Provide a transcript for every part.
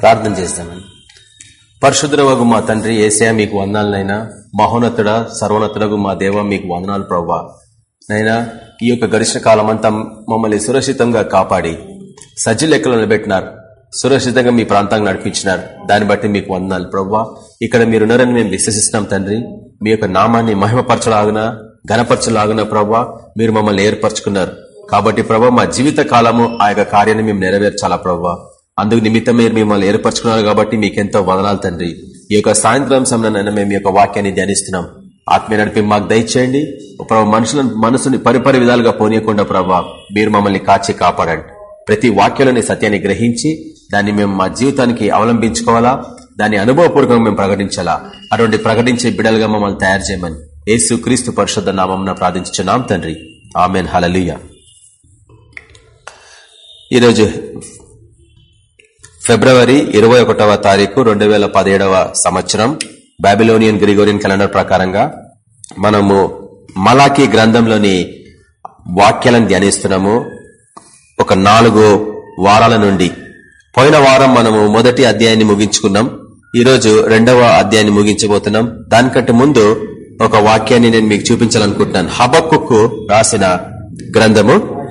ప్రార్థన చేస్తామని పరిశుద్ధులవగు మా తండ్రి ఏసయా మీకు వందాలనైనా మహోన్నతుడ సర్వోన్నతుడగు మా దేవ మీకు వందనాలు ప్రవ్వా. నైనా ఈ యొక్క గడిచిన కాలం అంతా మమ్మల్ని సురక్షితంగా కాపాడి సజ్జి లెక్కలు నిలబెట్టినారు. సురక్షితంగా మీ ప్రాంతానికి నడిపించినారు. దాన్ని బట్టి మీకు వందనాలు ప్రవ్వా. ఇక్కడ మీరున్నారని మేము విశ్వసిస్తున్నాం తండ్రి. మీ యొక్క నామాన్ని మహిమపరచలాగున ఘనపరచలాగున ప్రవ్వా మీరు మమ్మల్ని ఏర్పరచుకున్నారు. కాబట్టి ప్రభా మా జీవిత కాలము ఆ యొక్క కార్యాన్ని మేము నెరవేర్చాలా ప్రవ్వా. అందుకు నిమిత్తం మీరు మిమ్మల్ని ఏర్పరచుకున్నారు కాబట్టి మీకెంతో వదనాలు తండ్రి. ఈ యొక్క సాయంత్రం సమయంలో మేము ఈ యొక్క వాక్యాన్ని ధ్యానిస్తున్నాం. ఆత్మీయ నడిపి మాకు దయచేయండి. ప్రభావ మనుషుల మనసుని పరిపరి విధాలుగా పోనీయకుండా ప్రభా మీరు మమ్మల్ని కాచి కాపాడండి. ప్రతి వాక్యంలోని సత్యాన్ని గ్రహించి దాన్ని మేము మా జీవితానికి అవలంబించుకోవాలా? దాన్ని అనుభవపూర్వకంగా మేము ప్రకటించాలా? అటువంటి ప్రకటించే బిడలుగా మమ్మల్ని తయారు చేయమని యేసు క్రీస్తు పరిషత్ నామం ప్రార్థించున్నాం తండ్రి. ఆమెన్. హలలుయ ఈరోజు ఫిబ్రవరి ఇరవై ఒకటవ తారీఖు రెండు వేల పదిహేడవ సంవత్సరం బాబిలోనియన్ గ్రిగోరియన్ క్యాలెండర్ ప్రకారంగా మనము మలాఖీ గ్రంథంలోని వాక్యాలను ధ్యానిస్తున్నాము. ఒక నాలుగు వారాల నుండి పోయిన వారం మనము మొదటి అధ్యాయాన్ని ముగించుకున్నాం. ఈరోజు రెండవ అధ్యాయాన్ని ముగించబోతున్నాం. దానికంటే ముందు ఒక వాక్యాన్ని నేను మీకు చూపించాలనుకుంటున్నాను. హబక్కుకు రాసిన గ్రంథము.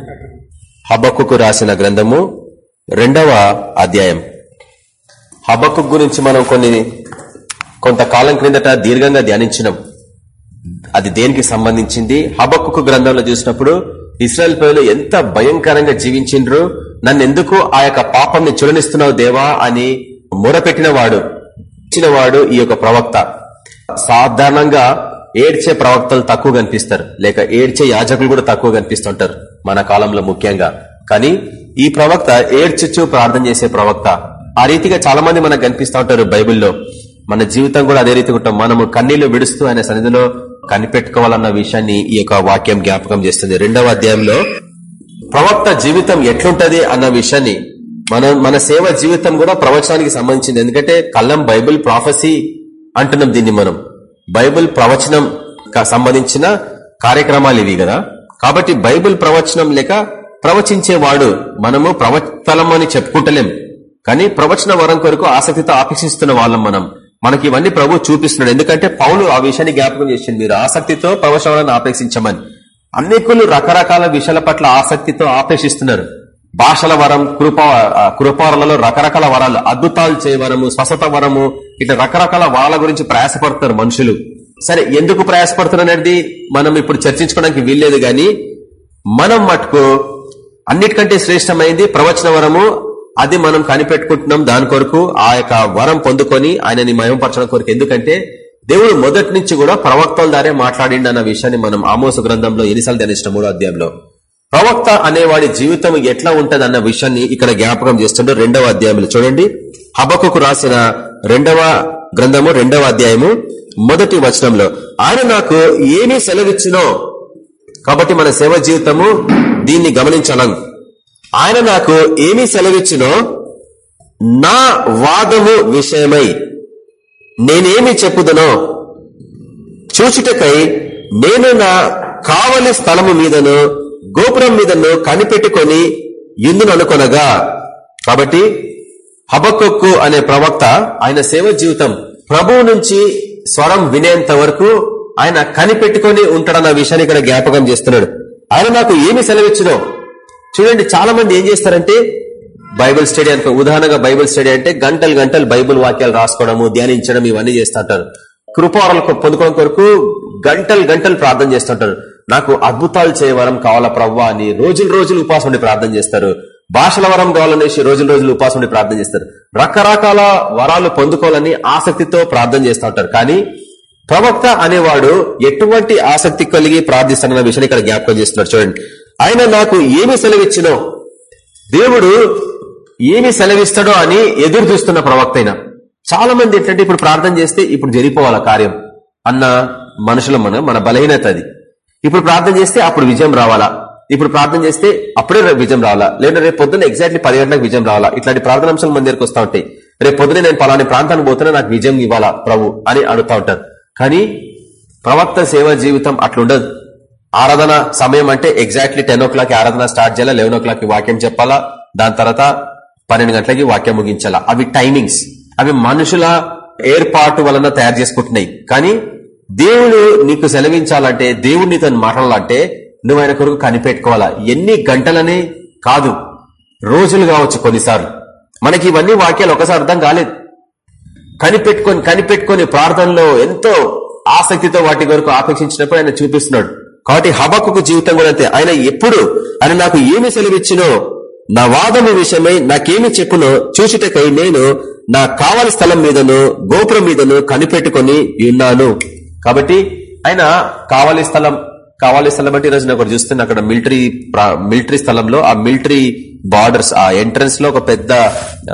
హబక్కుకు రాసిన గ్రంథము. రెండవ అధ్యాయం. హబక్కు గురించి మనం కొన్ని కొంతకాలం క్రిందట దీర్ఘంగా ధ్యానించినాం. అది దేనికి సంబంధించింది? హబక్కు గ్రంథంలో చూసినప్పుడు ఇస్రాయల్ ప్రజలు ఎంత భయంకరంగా జీవించిండ్రు? నన్ను ఎందుకు ఆ యొక్క పాపంని చులనిస్తున్నావు దేవా అని మొరపెట్టిన వాడు ఇచ్చిన వాడు ఈ యొక్క ప్రవక్త. సాధారణంగా ఏడ్చే ప్రవక్తలు తక్కువ కనిపిస్తారు. లేక ఏడ్చే యాజకులు కూడా తక్కువ కనిపిస్తుంటారు మన కాలంలో ముఖ్యంగా. కానీ ఈ ప్రవక్త ఏడ్చచ్చు ప్రార్థన చేసే ప్రవక్త. ఆ రీతిగా చాలా మంది మనకు కనిపిస్తూ ఉంటారు బైబిల్లో. మన జీవితం కూడా అదే రీతిగా ఉంటాం. మనము కన్నీళ్ళు విడుస్తూ ఆయన సన్నిధిలో కనిపెట్టుకోవాలన్న విషయాన్ని ఈ యొక్క వాక్యం జ్ఞాపకం చేస్తుంది. రెండవ అధ్యాయంలో ప్రవక్త జీవితం ఎట్లుంటది అన్న విషయాన్ని మన మన సేవ జీవితం కూడా ప్రవచనానికి సంబంధించింది. ఎందుకంటే కళ్ళం బైబిల్ ప్రాఫెసీ అంటున్నాం దీన్ని మనం. బైబిల్ ప్రవచనం సంబంధించిన కార్యక్రమాలు ఇవి కదా. కాబట్టి బైబిల్ ప్రవచనం లేక ప్రవచించేవాడు మనము ప్రవక్తలం అని చెప్పుకుంటలేం. కానీ ప్రవచన వరం కొరకు ఆసక్తితో ఆపేక్షిస్తున్న వాళ్ళం మనం. మనకి ఇవన్నీ ప్రభు చూపిస్తున్నాడు. ఎందుకంటే పౌలు ఆ విషయాన్ని జ్ఞాపకం చేసింది. మీరు ఆసక్తితో ప్రవచనాలను ఆపేక్షించమని. అనేకులు రకరకాల విషయాల పట్ల ఆసక్తితో ఆపేక్షిస్తున్నారు. భాషల వరం కృప కృపాలలో రకరకాల వరాలు అద్భుతాలు చే స్వసత వరము ఇట్లా రకరకాల వాళ్ళ గురించి ప్రయాసపడుతున్నారు మనుషులు. సరే ఎందుకు ప్రయాసపడుతున్నారు అనేది మనం ఇప్పుడు చర్చించుకోవడానికి వీల్లేదు గాని మనం మటుకు అన్నిటికంటే శ్రేష్టమైంది ప్రవచన వరము. అది మనం కనిపెట్టుకుంటున్నాం దాని కొరకు ఆ యొక్క వరం పొందుకొని ఆయనని మయంపరచడం కొరకు. ఎందుకంటే దేవుడు మొదటి నుంచి కూడా ప్రవక్తల దారే మాట్లాడిండి అన్న విషయాన్ని మనం ఆమోస గ్రంథంలో ఎన్నిసార్లు ధ్యానించిన మూడో అధ్యాయంలో. ప్రవక్త అనేవాడి జీవితం ఎట్లా ఉంటది అన్న విషయాన్ని ఇక్కడ జ్ఞాపకం చేస్తుండే రెండవ అధ్యాయంలో. చూడండి హబకుకు రాసిన రెండవ గ్రంథము రెండవ అధ్యాయము మొదటి వచనంలో ఆయన నాకు ఏమీ సెలవిచ్చినో? కాబట్టి మన సేవ జీవితము దీన్ని గమనించాలను ఆయన నాకు ఏమి సెలవిచ్చినో నా వాదము విషయమై నేనేమి చెప్పుదనో చూచుటకై నేను నా కావలి స్థలము మీదను గోపురం మీదను కనిపెట్టుకొని ఇందును అనుకొనగా? కాబట్టి హబకొక్కు అనే ప్రవక్త ఆయన సేవ జీవితం ప్రభువు నుంచి స్వరం వినేంత వరకు ఆయన కనిపెట్టుకొని ఉంటాడన్న విషయాన్ని ఇక్కడ జ్ఞాపకం చేస్తున్నాడు. ఆయన నాకు ఏమి సెలవిచ్చినో చూడండి చాలా మంది ఏం చేస్తారంటే బైబిల్ స్టడీ అనుకో ఉదాహరణగా బైబిల్ స్టడీ అంటే గంటలు గంటలు బైబిల్ వాక్యాలు రాసుకోవడము ధ్యానించడం ఇవన్నీ చేస్తుంటారు. కృపారలు పొందుకోవడం కొరకు గంటలు గంటలు ప్రార్థన చేస్తుంటారు. నాకు అద్భుతాలు చేయవరం కావాలా ప్రవ్వా అని రోజులు రోజులు ఉపాసం ఉండి ప్రార్థన చేస్తారు. భాషల వరం కావాలనేసి రోజులు రోజులు ఉపాసం ఉండి ప్రార్థన చేస్తారు. రకరకాల వరాలు పొందుకోవాలని ఆసక్తితో ప్రార్థన చేస్తూ ఉంటారు కానీ ప్రవక్త అనేవాడు ఎటువంటి ఆసక్తి కలిగి ప్రార్థిస్తున్న విషయాన్ని ఇక్కడ జ్ఞాపకం చేస్తున్నాడు చూడండి. ఆయన నాకు ఏమి సెలవిచ్చినో దేవుడు ఏమి సెలవిస్తాడో అని ఎదురు చూస్తున్న ప్రవక్త అయినా చాలా మంది ఏంటంటే ఇప్పుడు ప్రార్థన చేస్తే ఇప్పుడు జరిగిపోవాల కార్యం అన్న మనుషుల మన మన బలహీనత అది. ఇప్పుడు ప్రార్థన చేస్తే అప్పుడు విజయం రావాలా? ఇప్పుడు ప్రార్థన చేస్తే అప్పుడే విజయం రావాలా? లేదా రేపు పొద్దున్న ఎగ్జాక్ట్లీ పది గంటలకు విజయం రావాలా? ఇట్లాంటి ప్రార్థనాంశాలు మన దగ్గరకు వస్తూ ఉంటాయి. రేపు పొద్దున నేను పలాని ప్రాంతానికి పోతున్నా నాకు విజయం ఇవ్వాలా ప్రభు? అని అడుగుతా ఉంటారు. కానీ ప్రవక్త సేవ జీవితం అట్లుండదు. ఆరాధన సమయం అంటే ఎగ్జాక్ట్లీ టెన్ ఓ క్లాక్ ఆరాధన స్టార్ట్ చేయాలా లెవెన్ ఓ క్లాక్ వాక్యం చెప్పాలా దాని తర్వాత పన్నెండు గంటలకి వాక్యం ముగించాలా. అవి టైమింగ్స్ అవి మనుషుల ఏర్పాటు వలన తయారు చేసుకుంటున్నాయి. కానీ దేవుడు నీకు సెలవించాలంటే దేవుడు నీతో మాట్లాడాలంటే నువ్వు ఆయన కొరకు కనిపెట్టుకోవాలా. ఎన్ని గంటలని కాదు. రోజులు కావచ్చు కొన్నిసార్లు. మనకి ఇవన్నీ వాక్యాలు ఒకసారి అర్థం కాలేదు. కనిపెట్టుకొని కనిపెట్టుకొని ప్రార్థనలో ఎంతో ఆసక్తితో వాటి వరకు ఆపేక్షించినప్పుడు ఆయన చూపిస్తున్నాడు. కాబట్టి హబకు జీవితం కూడా అంతే. ఆయన ఎప్పుడు ఆయన నాకు ఏమి సెలవిచ్చినో నా వాదము విషయమై నాకేమి చెప్పునో చూచుటకై నేను నా కావలి స్థలం మీదను గోపురం మీదను కనిపెట్టుకొని ఉన్నాను. కాబట్టి ఆయన కావలి స్థలం కావాలి స్థలం అంటే ఈరోజు ఒకటి చూస్తున్నా అక్కడ మిలిటరీ మిలిటరీ స్థలంలో ఆ మిలిటరీ బార్డర్స్ ఆ ఎంట్రన్స్లో ఒక పెద్ద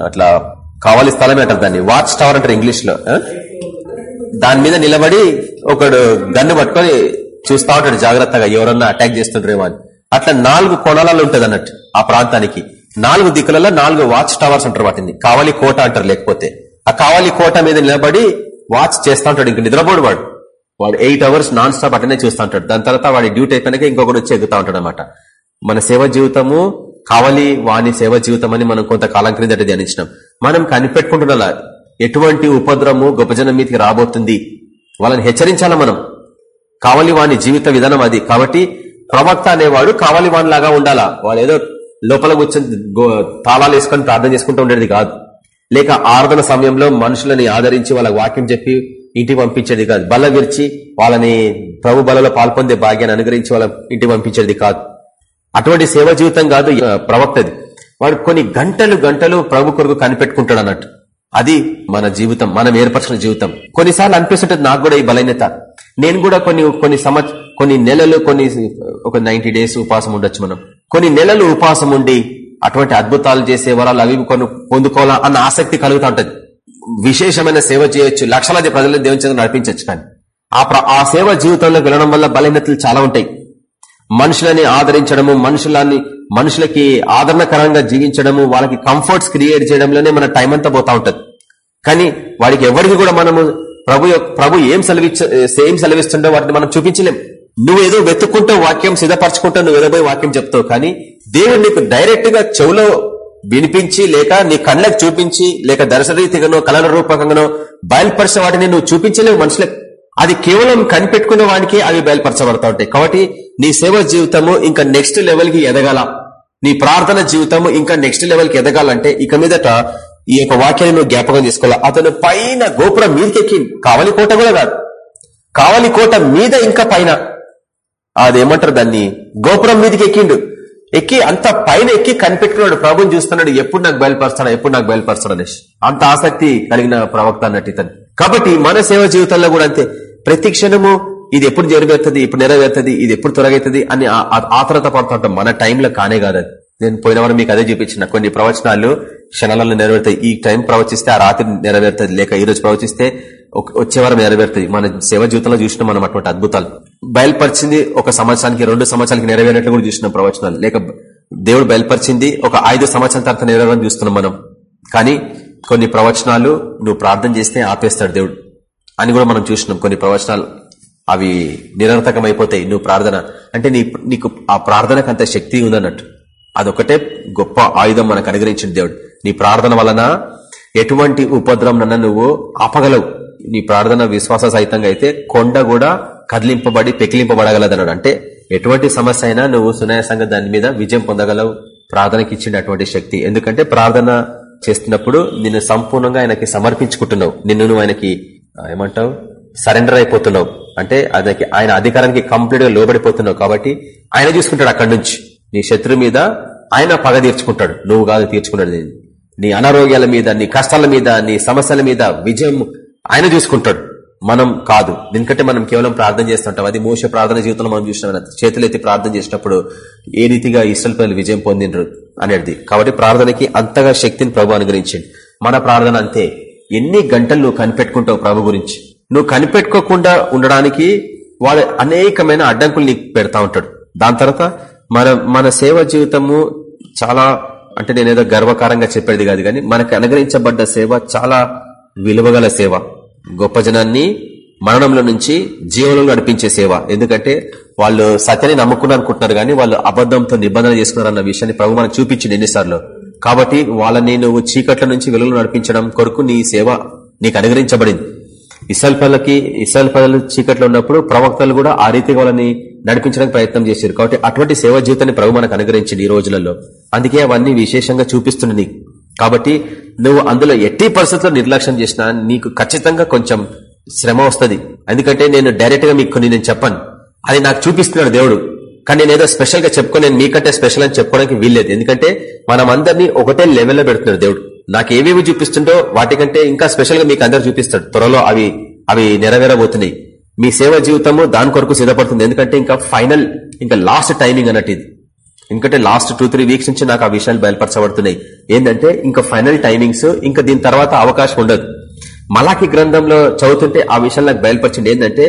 అట్లా కావాలి స్థలం అంటారు దాన్ని. వాచ్ టవర్ అంటారు ఇంగ్లీష్లో దాని మీద నిలబడి ఒకడు గన్ను పట్టుకొని చూస్తా ఉంటాడు జాగ్రత్తగా ఎవరన్నా అటాక్ చేస్తుంటారేమో అని. అట్లా నాలుగు కొనాలలో ఉంటుంది అన్నట్టు ఆ ప్రాంతానికి. నాలుగు దిక్కులలో నాలుగు వాచ్ టవర్స్ అంటారు వాటిని. కావాలి కోట అంటారు లేకపోతే. ఆ కావాలి కోట మీద నిలబడి వాచ్ చేస్తా ఉంటాడు ఇంక నిద్రపోడు వాడు. వాడు ఎయిట్ అవర్స్ నాన్ స్టాప్ అటనే చూస్తూ ఉంటాడు. దాని తర్వాత వాడి డ్యూటీ అయిపోయినాక ఇంకొకటి వచ్చి ఎగుతా ఉంటాడు అనమాట మన సేవ జీవితము కావలి వాని సేవ జీవితం అని మనం కొంతకాలం క్రిందట ధ్యానించినాం. మనం కనిపెట్టుకుంటున్నా ఎటువంటి ఉపద్రవము గొప్పజనం మీదకి రాబోతుంది? వాళ్ళని హెచ్చరించాలా మనం? కావలి వాని జీవిత విధానం అది. కాబట్టి ప్రవక్త అనేవాడు కావలి వాని లాగా ఉండాలా? వాళ్ళు ఏదో లోపల కూర్చొని గో- తాళాలు వేసుకొని ప్రార్థన చేసుకుంటూ ఉండేది కాదు. లేక ఆరాధన సమయంలో మనుషులని ఆదరించి వాళ్ళకి వాక్యం చెప్పి ఇంటికి పంపించేది కాదు. బల్ల విరిచి వాళ్ళని ప్రభు బలలో పాల్పొందే భాగ్యాన్ని అనుగ్రహించి వాళ్ళ ఇంటికి పంపించేది కాదు. అటువంటి సేవ జీవితం కాదు ప్రవక్తది. వాడు కొన్ని గంటలు గంటలు ప్రభు కొరకు కనిపెట్టుకుంటాడు అన్నట్టు అది మన జీవితం మనం ఏర్పరచిన జీవితం. కొన్నిసార్లు అనిపిస్తుంటది నాకు కూడా ఈ బలహీనత. నేను కూడా కొన్ని కొన్ని సంవత్స కొన్ని నెలలు కొన్ని ఒక నైన్టీ డేస్ ఉపాసం ఉండొచ్చు మనం. కొన్ని నెలలు ఉపాసం ఉండి అటువంటి అద్భుతాలు చేసే వరాలు అవి కొన్ని పొందుకోవాలా అన్న ఆసక్తి కలుగుతూ ఉంటది. విశేషమైన సేవ చేయొచ్చు లక్షలాది ప్రజలను దేవుని నడిపించవచ్చు కానీ. ఆ ప్ర- ఆ సేవ జీవితంలోకి వెళ్ళడం వల్ల బలహీనతలు చాలా ఉంటాయి. మనుషులని ఆదరించడము మనుషులని మనుషులకి ఆదరణకరంగా జీవించడము వాళ్ళకి కంఫర్ట్స్ క్రియేట్ చేయడంలోనే మన టైం అంతా పోతా ఉంటది. కానీ వాడికి ఎవరికి కూడా మనము ప్రభు యొక్క- ప్రభు ఏం సెలవిచ్చ ఏం సెలవిస్తుండో వాటిని మనం చూపించలేం. నువ్వు ఏదో వెతుక్కుంటూ వాక్యం సిద్ధపరచుకుంటూ నువ్వు ఏదో పోయి వాక్యం చెప్తావు కానీ దేవుడు నీకు డైరెక్ట్గా చెవులో వినిపించి లేక నీ కళ్ళకు చూపించి లేక దర్శనరీతిగానో కళల రూపకంగానో బయలుపరిచిన వాటిని నువ్వు చూపించలేవు మనుషులకు. అది కేవలం కనిపెట్టుకునే వానికి అవి బయలుపరచబడతా ఉంటాయి. కాబట్టి నీ సేవ జీవితము ఇంకా నెక్స్ట్ లెవెల్కి ఎదగాల. నీ ప్రార్థన జీవితము ఇంకా నెక్స్ట్ లెవెల్కి ఎదగాలంటే ఇక మీదట ఈ యొక్క వాక్యాన్ని నువ్వు జ్ఞాపకం చేసుకోవాలి. అతను పైన గోపురం మీదకి కావలి కోట కూడా కాదు. కావలి కోట మీద ఇంకా పైన. అదేమంటారు దాన్ని? గోపురం మీదకి ఎక్కిండు ఎక్కి అంత పైన ఎక్కి కనిపెట్టుకున్నాడు. ప్రభుని చూస్తున్నాడు. ఎప్పుడు నాకు బయలుపరుస్తాడు? ఎప్పుడు నాకు బయలుపరుస్తాడు అనేసి అంత ఆసక్తి కలిగిన ప్రవక్త అన్నట్టు ఇతను. కాబట్టి మన సేవ జీవితంలో కూడా అంతే. ప్రతి క్షణము ఇది ఎప్పుడు నెరవేరుతుంది ఇప్పుడు నెరవేరుతుంది ఇది ఎప్పుడు త్వరగవుతుంది అని ఆతరత పడుతుంటాం మన టైంలో కానే కాదు అది. నేను పోయిన వారం మీకు అదే చూపించిన కొన్ని ప్రవచనాలు క్షణాలలో నెరవేరుతాయి. ఈ టైం ప్రవచిస్తే ఆ రాత్రి నెరవేరుతుంది. లేక ఈ రోజు ప్రవచిస్తే వచ్చే వారం నెరవేరుతుంది మన సేవ జీవితంలో చూసినాం మనం అటువంటి అద్భుతాలు. బయలుపరిచింది ఒక సంవత్సరానికి రెండు సంవత్సరాలకి నెరవేరినట్లు కూడా చూసినాం ప్రవచనాలు. లేక దేవుడు బయలుపరిచింది ఒక ఐదు సంవత్సరాల తర్వాత నెరవేరని చూస్తున్నాం మనం. కానీ కొన్ని ప్రవచనాలు నువ్వు ప్రార్థన చేస్తే ఆపేస్తాడు దేవుడు అని కూడా మనం చూసినాం. కొన్ని ప్రవచనాలు అవి నిరర్థకమైపోతాయి. అయిపోతాయి నువ్వు ప్రార్థన అంటే నీ నీకు ఆ ప్రార్థనకు అంత శక్తి ఉందన్నట్టు. అదొకటే గొప్ప ఆయుధం మనకు అనుగ్రహించిన దేవుడు. నీ ప్రార్థన వలన ఎటువంటి ఉపద్రవం నువ్వు ఆపగలవు. నీ ప్రార్థన విశ్వాస సహితంగా అయితే కొండ కూడా కదిలింపబడి పెకిలింపబడగలదన్నాడు. అంటే ఎటువంటి సమస్య అయినా నువ్వు సునాయాసంగా దాని మీద విజయం పొందగలవు. ప్రార్థనకి ఇచ్చిన అటువంటి శక్తి. ఎందుకంటే ప్రార్థన చేస్తున్నప్పుడు నిన్ను సంపూర్ణంగా ఆయనకి సమర్పించుకుంటున్నావు. నిన్ను నువ్వు ఆయనకి ఏమంటావు? సరెండర్ అయిపోతున్నావు. అంటే అది ఆయన అధికారానికి కంప్లీట్గా లోబడిపోతున్నావు కాబట్టి ఆయన చూసుకుంటాడు అక్కడి నుంచి. నీ శత్రు మీద ఆయన పగ తీర్చుకుంటాడు. నువ్వు కాదు తీర్చుకున్నాడు నీ అనారోగ్యాల మీద నీ కష్టాల మీద నీ సమస్యల మీద విజయం ఆయన చూసుకుంటాడు. మనం కాదు. ఎందుకంటే మనం కేవలం ప్రార్థన చేస్తుంటాం. అది మోస ప్రార్థన జీవితంలో మనం చూసినాం. చేతులెత్తి ప్రార్థన చేసినప్పుడు ఏ రీతిగా ఇష్టల పిల్లలు విజయం పొందినరు అనేది. కాబట్టి ప్రార్థనకి అంతగా శక్తిని ప్రభు అనుగ్రహించండి. మన ప్రార్థన అంతే. ఎన్ని గంటలు నువ్వు కనిపెట్టుకుంటావు ప్రభు గురించి? నువ్వు కనిపెట్టుకోకుండా ఉండడానికి వాడు అనేకమైన అడ్డంకులు నీకు పెడతా ఉంటాడు. దాని తర్వాత మన మన సేవ జీవితము చాలా అంటే నేనేదో గర్వకారంగా చెప్పేది కాదు కానీ మనకు అనుగ్రహించబడ్డ సేవ చాలా విలువగల సేవ. గొప్ప జనాన్ని మరణంలో నుంచి జీవనంలో నడిపించే సేవ. ఎందుకంటే వాళ్ళు సత్యాన్ని నమ్ముకున్నారు అనుకుంటున్నారు కానీ వాళ్ళు అబద్ధంతో నిబంధన చేసుకున్నారు అన్న విషయాన్ని ప్రభు మనకు చూపించింది ఎన్నిసార్లు. కాబట్టి వాళ్ళని నువ్వు చీకట్ల నుంచి వెలుగులు నడిపించడం కొరకు నీ సేవ నీకు అనుగ్రహించబడింది. ఇసల్ పదలకి ఇసల్ చీకట్లో ఉన్నప్పుడు ప్రవక్తలు కూడా ఆ రీతిగా వాళ్ళని నడిపించడానికి ప్రయత్నం చేశారు. కాబట్టి అటువంటి సేవా జీవితాన్ని ప్రభు మనకు అనుగ్రహించింది ఈ రోజులలో. అందుకే అవన్నీ విశేషంగా చూపిస్తుంది కాబట్టి నువ్వు అందులో ఎట్టి పరిస్థితుల్లో నిర్లక్ష్యం చేసినా నీకు ఖచ్చితంగా కొంచెం శ్రమ వస్తుంది. ఎందుకంటే నేను డైరెక్ట్గా మీకు నేను చెప్పాను. అది నాకు చూపిస్తున్నాడు దేవుడు. కానీ నేను ఏదో స్పెషల్గా చెప్పుకో నేను మీకంటే స్పెషల్ అని చెప్పుకోవడానికి వీల్లేదు. ఎందుకంటే మనం అందరినీ ఒకటే లెవెల్లో పెడుతున్నాడు దేవుడు. నాకు ఏమేమి చూపిస్తుండో వాటికంటే ఇంకా స్పెషల్గా మీకు అందరు చూపిస్తాడు. త్వరలో అవి అవి నెరవేరబోతున్నాయి. మీ సేవ జీవితము దాని కొరకు సిద్ధపడుతుంది. ఎందుకంటే ఇంకా ఫైనల్ ఇంకా లాస్ట్ టైమింగ్ అన్నట్టు ఇది. ఎందుకంటే లాస్ట్ టూ త్రీ వీక్స్ నుంచి నాకు ఆ విషయాలు బయలుపరచబడుతున్నాయి. ఏంటంటే ఇంకా ఫైనల్ టైమింగ్స్ ఇంకా దీని తర్వాత అవకాశం ఉండదు. మలాకి గ్రంథంలో చదువుతుంటే ఆ విషయాలు నాకు బయలుపరిచింది ఏంటంటే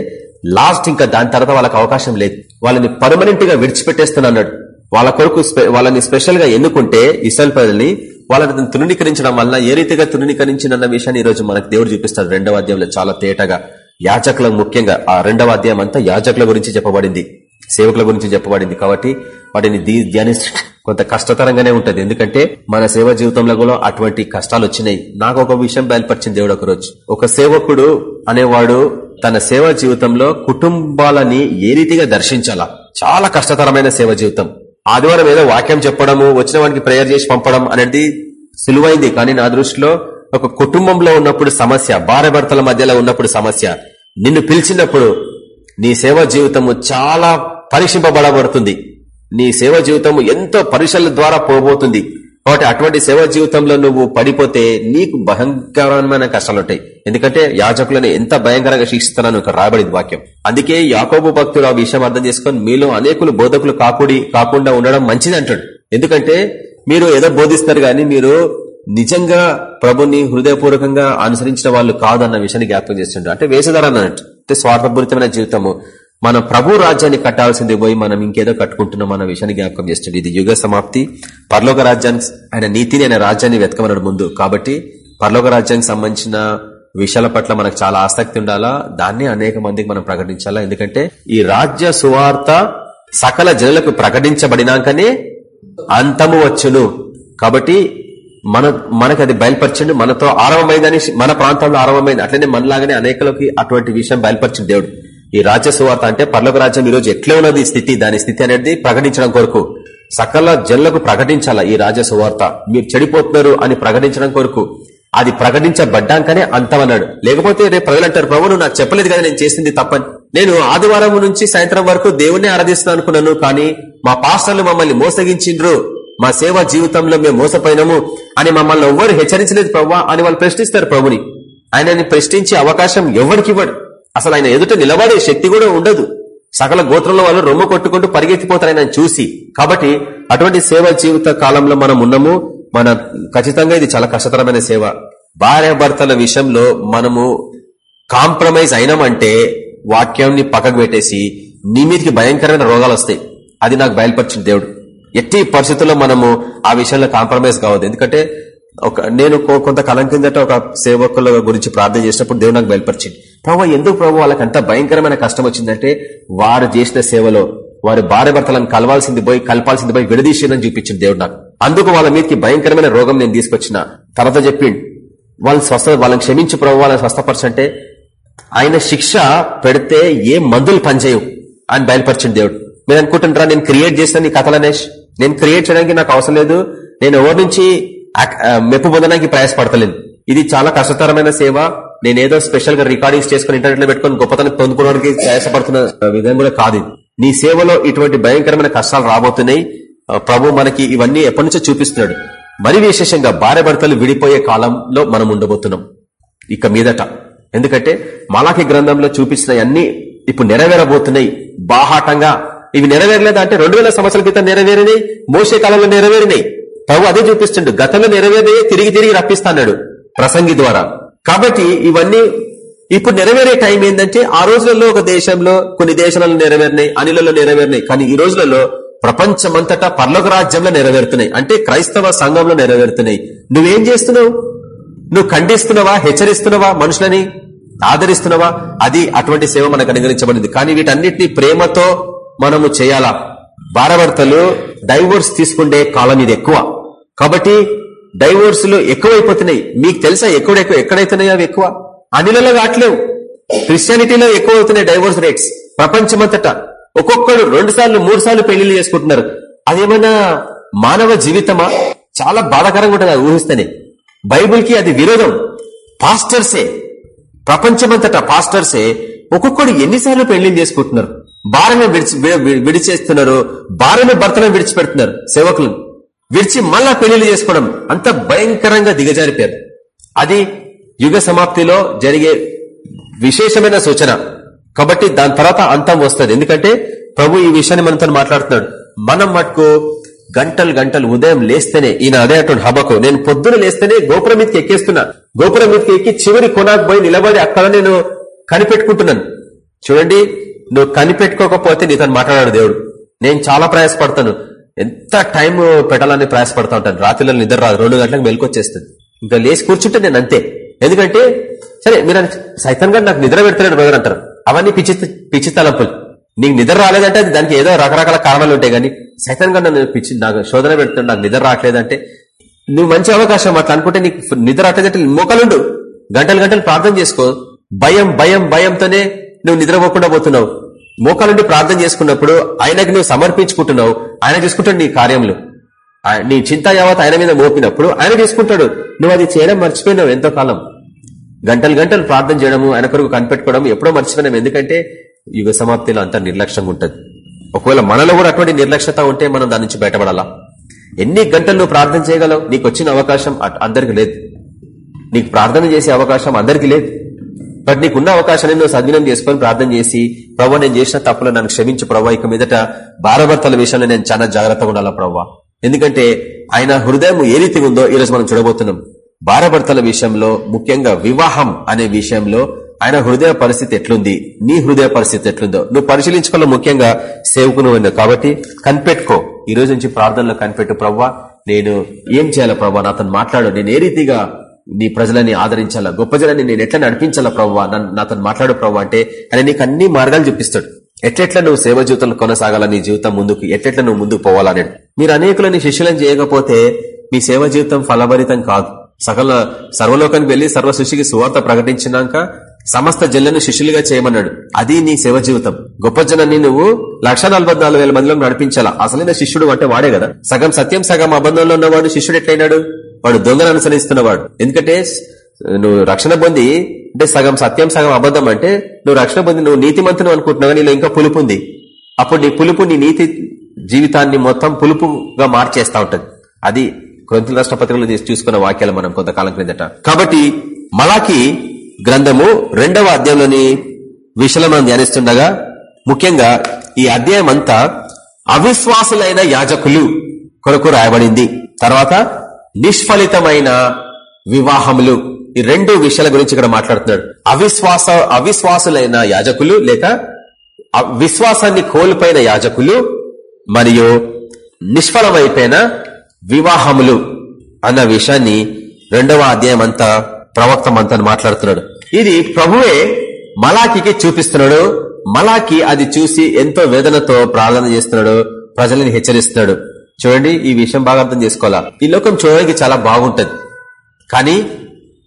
లాస్ట్ ఇంకా దాని తర్వాత వాళ్ళకి అవకాశం లేదు. వాళ్ళని పర్మనెంట్గా విడిచిపెట్టేస్తున్నాడు వాళ్ళ కొరకు వాళ్ళని స్పెషల్గా ఎన్నుకుంటే ఇసల్ ప్రజల్ని వాళ్ళని తృణీకరించడం వల్ల ఏ రీతిగా తృణీకరించిన విషయాన్ని ఈ రోజు మనకు దేవుడు చూపిస్తాడు. రెండవ అధ్యాయంలో చాలా తేటగా యాచకులకు ముఖ్యంగా ఆ రెండవ అధ్యాయం అంతా యాచకుల గురించి చెప్పబడింది సేవకుల గురించి చెప్పబడింది కాబట్టి వాటిని ధ్యాని కొంత కష్టతరంగానే ఉంటది. ఎందుకంటే మన సేవ జీవితంలో కూడా అటువంటి కష్టాలు వచ్చినాయి. నాకు ఒక విషయం బయలుపరిచింది దేవుడు ఒకరోజు. ఒక సేవకుడు అనేవాడు తన సేవ జీవితంలో కుటుంబాలని ఏ రీతిగా దర్శించాలా? చాలా కష్టతరమైన సేవ జీవితం. ఆదివారం ఏదో వాక్యం చెప్పడము వచ్చిన వాడికి ప్రేయర్ చేసి పంపడం అనేది సులువైంది. కానీ నా దృష్టిలో ఒక కుటుంబంలో ఉన్నప్పుడు సమస్య భార్యభర్తల మధ్యలో ఉన్నప్పుడు సమస్య నిన్ను పిలిచినప్పుడు నీ సేవ జీవితము చాలా పరీక్షింపబడబడుతుంది. నీ సేవ జీవితము ఎంతో పరీక్షల ద్వారా పోబోతుంది. కాబట్టి అటువంటి సేవ జీవితంలో నువ్వు పడిపోతే నీకు భయంకరమైన కష్టాలు ఉంటాయి. ఎందుకంటే యాజకులను ఎంత భయంకరంగా శిక్షిస్తున్నాను ఇక్కడ రాబడింది వాక్యం. అందుకే యాకోబు భక్తుడు ఆ విషయం అర్థం చేసుకొని మీలో అనేకులు బోధకులు కాకూడి కాకుండా ఉండడం మంచిది అంటాడు. ఎందుకంటే మీరు ఏదో బోధిస్తారు గాని మీరు నిజంగా ప్రభుని హృదయపూర్వకంగా అనుసరించిన వాళ్ళు కాదన్న విషయాన్ని జ్ఞాపకం చేస్తుంటారు. అంటే వేషధారణ అన్నట్టు. అంటే స్వార్థపూరితమైన జీవితము. మన ప్రభు రాజ్యాన్ని కట్టాల్సింది పోయి మనం ఇంకేదో కట్టుకుంటున్నాం అన్న విషయాన్ని జ్ఞాపకం చేస్తుంది. ఇది యుగ సమాప్తి. పర్లోక రాజ్యానికి ఆయన నీతిని ఆయన రాజ్యాన్ని వెతకమన్నాడు ముందు. కాబట్టి పర్లోక రాజ్యానికి సంబంధించిన విషయాల పట్ల మనకు చాలా ఆసక్తి ఉండాలా? దాన్ని అనేక మందికి మనం ప్రకటించాలా? ఎందుకంటే ఈ రాజ్య సువార్త సకల జనులకు ప్రకటించబడినాకనే అంతము వచ్చును. కాబట్టి మన మనకు అది బయలుపరచండి. మనతో ఆరంభమైందని మన ప్రాంతంలో ఆరంభమైంది అట్లనే మనలాగానే అనేకలకి అటువంటి విషయం బయలుపరిచింది దేవుడు. ఈ రాజ్య సువార్త అంటే పర్లోక రాజ్యం ఈ రోజు ఎట్లే ఉన్నది స్థితి? దాని స్థితి అనేది ప్రకటించడం కొరకు. సకల జన్లకు ప్రకటించాలా ఈ రాజ్య సువార్త మీరు చెడిపోతున్నారు అని ప్రకటించడం కొరకు. అది ప్రకటించబడ్డాకనే అంతమన్నాడు. లేకపోతే రేపు ప్రజలు అంటారు ప్రభు నువ్వు నాకు చెప్పలేదు కదా నేను చేసింది తప్పని. నేను ఆదివారం నుంచి సాయంత్రం వరకు దేవుణ్ణి ఆరాధిస్తాను అనుకున్నాను కానీ మా పాస్టర్లు మమ్మల్ని మోసగించిండ్రు. మా సేవా జీవితంలో మేము మోసపోయినాము అని మమ్మల్ని ఎవ్వరు హెచ్చరించలేదు ప్రవ్వా అని వాళ్ళు ప్రశ్నిస్తారు ప్రభుని. ఆయనని ప్రశ్నించే అవకాశం ఎవరికి ఇవ్వడు? అసలు ఆయన ఎదుట నిలబడే శక్తి కూడా ఉండదు. సకల గోత్రంలో వాళ్ళు రొమ్మ కొట్టుకుంటూ పరిగెత్తిపోతారు ఆయన చూసి. కాబట్టి అటువంటి సేవ జీవిత కాలంలో మనం ఉన్నాము. మన ఖచ్చితంగా ఇది చాలా కష్టతరమైన సేవ. భార్యాభర్తల విషయంలో మనము కాంప్రమైజ్ అయినామంటే వాక్యాన్ని పక్కకు పెట్టేసి నీ మీదకి భయంకరమైన రోగాలు వస్తాయి. అది నాకు బయలుపరిచిన దేవుడు. ఎట్టి పరిస్థితుల్లో మనము ఆ విషయంలో కాంప్రమైజ్ కావద్దు. ఎందుకంటే ఒక నేను కొంత కాలం కిందట ఒక సేవకుల గురించి ప్రార్థన చేసినప్పుడు దేవుడు నాకు బయలుపరిచింది ప్రభావ ఎందుకు ప్రభు వాళ్ళకి అంత భయంకరమైన కష్టం వచ్చిందంటే వారు చేసిన సేవలో వారి భార్య భర్తలను కలవాల్సింది పోయి కలపాల్సింది పోయి విడదీసిందని చూపించింది దేవుడు నాకు. అందుకు వాళ్ళ మీదకి భయంకరమైన రోగం నేను తీసుకొచ్చిన. తర్వాత చెప్పిండు వాళ్ళు స్వస్థ వాళ్ళని క్షమించి ప్రభు వాళ్ళని స్వస్థపరచంటే ఆయన శిక్ష పెడితే ఏ మందులు పనిచేయవు అని బయలుపరిచింది దేవుడు. మీరు అనుకుంటుంటారా నేను క్రియేట్ చేస్తాను నీ కథలనేష్ నేను క్రియేట్ చేయడానికి నాకు అవసరం లేదు. నేను ఎవరి నుంచి మెప్పు పొందడానికి ప్రయాసపడతలేదు ఇది చాలా కష్టతరమైన సేవ. నేనేదో స్పెషల్గా రికార్డింగ్స్ చేసుకుని ఇంటర్నెట్లో పెట్టుకుని గొప్పతనం పొందుకోవడానికి ప్రయాసపడుతున్న విధంగా కూడా కాదు నీ సేవలో ఇటువంటి భయంకరమైన కష్టాలు రాబోతున్నాయి. ప్రభు మనకి ఇవన్నీ ఎప్పటి నుంచో చూపిస్తున్నాడు. మరి విశేషంగా భార్య భర్తలు విడిపోయే కాలంలో మనం ఉండబోతున్నాం. ఇక మీదట. ఎందుకంటే మలాఖీ గ్రంథంలో చూపించిన అన్ని ఇప్పుడు నెరవేరబోతున్నాయి. బాహాటంగా ఇవి నెరవేరలేదా అంటే రెండు వేల సంవత్సరాల క్రితం నెరవేరినాయి మోసే కాలంలో నెరవేరినాయి. ప్రభు అదే చూపిస్తుండడు గతంలో నెరవేరే తిరిగి తిరిగి రప్పిస్తాడు ప్రసంగి ద్వారా. కాబట్టి ఇవన్నీ ఇప్పుడు నెరవేరే టైం ఏంటంటే ఆ రోజులలో ఒక దేశంలో కొన్ని దేశాలలో నెరవేరినాయి అనిలలో నెరవేరినాయి. కానీ ఈ రోజులలో ప్రపంచమంతటా పర్లోక రాజ్యంలో నెరవేరుతున్నాయి. అంటే క్రైస్తవ సంఘంలో నెరవేరుతున్నాయి. నువ్వేం చేస్తున్నావు? నువ్వు ఖండిస్తున్నావా? హెచ్చరిస్తున్నావా? మనుషులని ఆదరిస్తున్నావా? అది అటువంటి సేవ మనకు అనుగ్రహించబడింది. కానీ వీటన్నిటిని ప్రేమతో మనము చేయాలా? భారభర్తలు డైవోర్స్ తీసుకుంటే కాలం ఇది ఎక్కువ. కాబట్టి డైవోర్సులు ఎక్కువైపోతున్నాయి. మీకు తెలుసా ఎక్కడెక్కువ ఎక్కడైతున్నాయో అవి ఎక్కువ? అనిలలో కావట్లేవు. క్రిస్టియానిటీలో ఎక్కువ అవుతున్నాయి డైవోర్స్ రేట్స్. ప్రపంచమంతటా ఒక్కొక్కడు రెండు సార్లు మూడు సార్లు పెళ్ళిళ్ళు చేసుకుంటున్నారు. అదేమైనా మానవ జీవితమా? చాలా బాధాకరంగా ఉంటుంది అది ఊహిస్తేనే. బైబుల్కి అది విరోధం. పాస్టర్సే. ప్రపంచమంతటా పాస్టర్సే ఒక్కొక్కడు ఎన్నిసార్లు పెళ్ళిని చేసుకుంటున్నారు. భార్యను విడిచి విడిచేస్తున్నారు. భార్యను భర్తలను విడిచిపెడుతున్నారు. సేవకులను. విడిచి మళ్ళా పెళ్ళిళ్ళు చేసుకోవడం అంత భయంకరంగా దిగజారిపోయారు. అది యుగ సమాప్తిలో జరిగే విశేషమైన సూచన. కాబట్టి దాని తర్వాత అంతం వస్తుంది. ఎందుకంటే ప్రభు ఈ విషయాన్ని మనతో మాట్లాడుతున్నాడు. మనం మటుకు గంటలు గంటలు ఉదయం లేస్తేనే ఈయన అదే అటువంటి హబకు నేను పొద్దున లేస్తేనే గోపురం మీదకి ఎక్కేస్తున్నా. గోపురం మీదకి ఎక్కి చివరి కొనాకు పోయి నిలబడి అక్కడ నేను కనిపెట్టుకుంటున్నాను. చూడండి నువ్వు కనిపెట్టుకోకపోతే నీతో మాట్లాడాడు దేవుడు. నేను చాలా ప్రయాసపడతాను. ఎంత టైం పెట్టాలని ప్రయాసపడతా ఉంటాను. రాత్రిలో నిద్ర రాదు. రెండు గంటలకు మెలుకొచ్చేస్తుంది. ఇంకా లేచి కూర్చుంటే నేను అంతే. ఎందుకంటే సరే మీరు సైతం గారు నాకు నిద్ర పెడతలేడు బ్రదర్ అంటారు. అవన్నీ పిచ్చి పిచ్చి తలంపులు. నీకు నిద్ర రాలేదంటే అది దానికి ఏదో రకరకాల కారణాలు ఉంటాయి కానీ సైతం గారు నన్ను పిచ్చి నాకు శోధన పెడుతున్నాడు నాకు నిద్ర రావట్లేదంటే నువ్వు మంచి అవకాశం అట్లా అనుకుంటే నీకు నిద్ర రావట్లేదంటే మొక్కలుండు. గంటలు గంటలు ప్రార్థన చేసుకో. భయం భయం భయంతోనే నువ్వు నిద్రపోకుండా పోతున్నావు. మోకాలుండి ప్రార్థన చేసుకున్నప్పుడు ఆయనకి నువ్వు సమర్పించుకుంటున్నావు ఆయన చూసుకుంటాడు నీ కార్యములు. నీ చింత యావత్ ఆయన మీద మోపినప్పుడు ఆయన చేసుకుంటాడు. నువ్వు అది చేయడం మర్చిపోయినావు ఎంతో కాలం. గంటలు గంటలు ప్రార్థన చేయడము ఆయన కొరకు కనిపెట్టుకోవడం ఎప్పుడో మర్చిపోయినాం. ఎందుకంటే యుగ సమాప్తిలో అంతా నిర్లక్ష్యంగా ఉంటుంది. ఒకవేళ మనలో కూడా అటువంటి నిర్లక్ష్యత ఉంటే మనం దాని నుంచి బయటపడాలా? ఎన్ని గంటలు నువ్వు ప్రార్థన చేయగలవు? నీకు వచ్చిన అవకాశం అందరికి లేదు. నీకు ప్రార్థన చేసే అవకాశం అందరికి లేదు. బట్ నీకున్న అవకాశాన్ని నువ్వు సద్వినం చేసుకొని ప్రార్థన చేసి ప్రభావ నేను చేసిన తప్పులు నన్ను క్షమించు ప్రభావ ఇక మీదట భారభర్తల విషయంలో నేను చాలా జాగ్రత్తగా ఉండాలా ప్రభావ ఎందుకంటే ఆయన హృదయం ఏ రీతి ఉందో ఈరోజు మనం చూడబోతున్నాం. భారభర్తల విషయంలో ముఖ్యంగా వివాహం అనే విషయంలో ఆయన హృదయ పరిస్థితి ఎట్లుంది? నీ హృదయ పరిస్థితి ఎట్లుందో. నువ్వు పరిశీలించుకోవాలి ముఖ్యంగా సేవకును కాబట్టి కనిపెట్టుకో. ఈ రోజు నుంచి ప్రార్థనలో కనిపెట్టు ప్రవ్వా నేను ఏం చేయాలా ప్రభా? నాతో మాట్లాడు. నేను ఏ రీతిగా నీ ప్రజలని ఆదరించాలా? గొప్ప జనాన్ని నేను ఎట్లా నడిపించాలా ప్రవ్వా? నాతో మాట్లాడు ప్రవ్వా అంటే ఆయన నీకు అన్ని మార్గాలు చూపిస్తాడు. ఎట్లెట్లా నువ్వు సేవ జీవితంలో కొనసాగాల నీ జీవితం ముందుకు? ఎట్లెట్లా నువ్వు ముందుకు పోవాలని మీరు అనేకులని శిష్యులను చేయకపోతే మీ సేవ జీవితం ఫలభరితం కాదు. సకల సర్వలోకానికి వెళ్ళి సర్వ శిష్యుకి సువార్త ప్రకటించినాక సమస్త జల్లను శిష్యులుగా చేయమన్నాడు. అది నీ సేవ జీవితం. గొప్ప జనాన్ని నువ్వు లక్ష మందిలో నడిపించాలా? అసలైన శిష్యుడు అంటే వాడే కదా. సగం సత్యం సగం అబంధంలో ఉన్నవాడు శిష్యుడు ఎట్లయినాడు? వాడు దొంగలు అనుసరిస్తున్నవాడు. ఎందుకంటే నువ్వు రక్షణ పొంది అంటే సగం సత్యం సగం అబద్ధం అంటే నువ్వు రక్షణ పొంది నువ్వు నీతిమంతును అనుకుంటున్నావు నీలో ఇంకా పులుపు ఉంది. అప్పుడు నీ పులుపు నీ నీతి జీవితాన్ని మొత్తం పులుపుగా మార్చేస్తా ఉంటది. అది గ్రంథుల రాష్ట్రపతిలో చూసుకున్న వాక్యాలు మనం కొంతకాలం క్రిందట. కాబట్టి మలాకి గ్రంథము రెండవ అధ్యాయంలోని విషయంలో మనం ధ్యానిస్తుండగా ముఖ్యంగా ఈ అధ్యాయం అంతా అవిశ్వాసులైన యాజకులు కొరకు రాయబడింది. తర్వాత నిష్ఫలితమైన వివాహములు. ఈ రెండు విషయాల గురించి ఇక్కడ మాట్లాడుతున్నాడు. అవిశ్వాస అవిశ్వాసులైన యాజకులు లేక విశ్వాసాన్ని కోల్పోయిన యాజకులు మరియు నిష్ఫలమైపోయిన వివాహములు అన్న విషయాన్ని రెండవ అధ్యాయం అంతా ప్రవక్త అంతా మాట్లాడుతున్నాడు. ఇది ప్రభువే మలాకి చూపిస్తున్నాడు. మలాకి అది చూసి ఎంతో వేదనతో ప్రార్థన చేస్తున్నాడు. ప్రజలను హెచ్చరిస్తున్నాడు. చూడండి ఈ విషయం బాగా అర్థం చేసుకోవాలా? ఈ లోకం చూడడానికి చాలా బాగుంటది. కానీ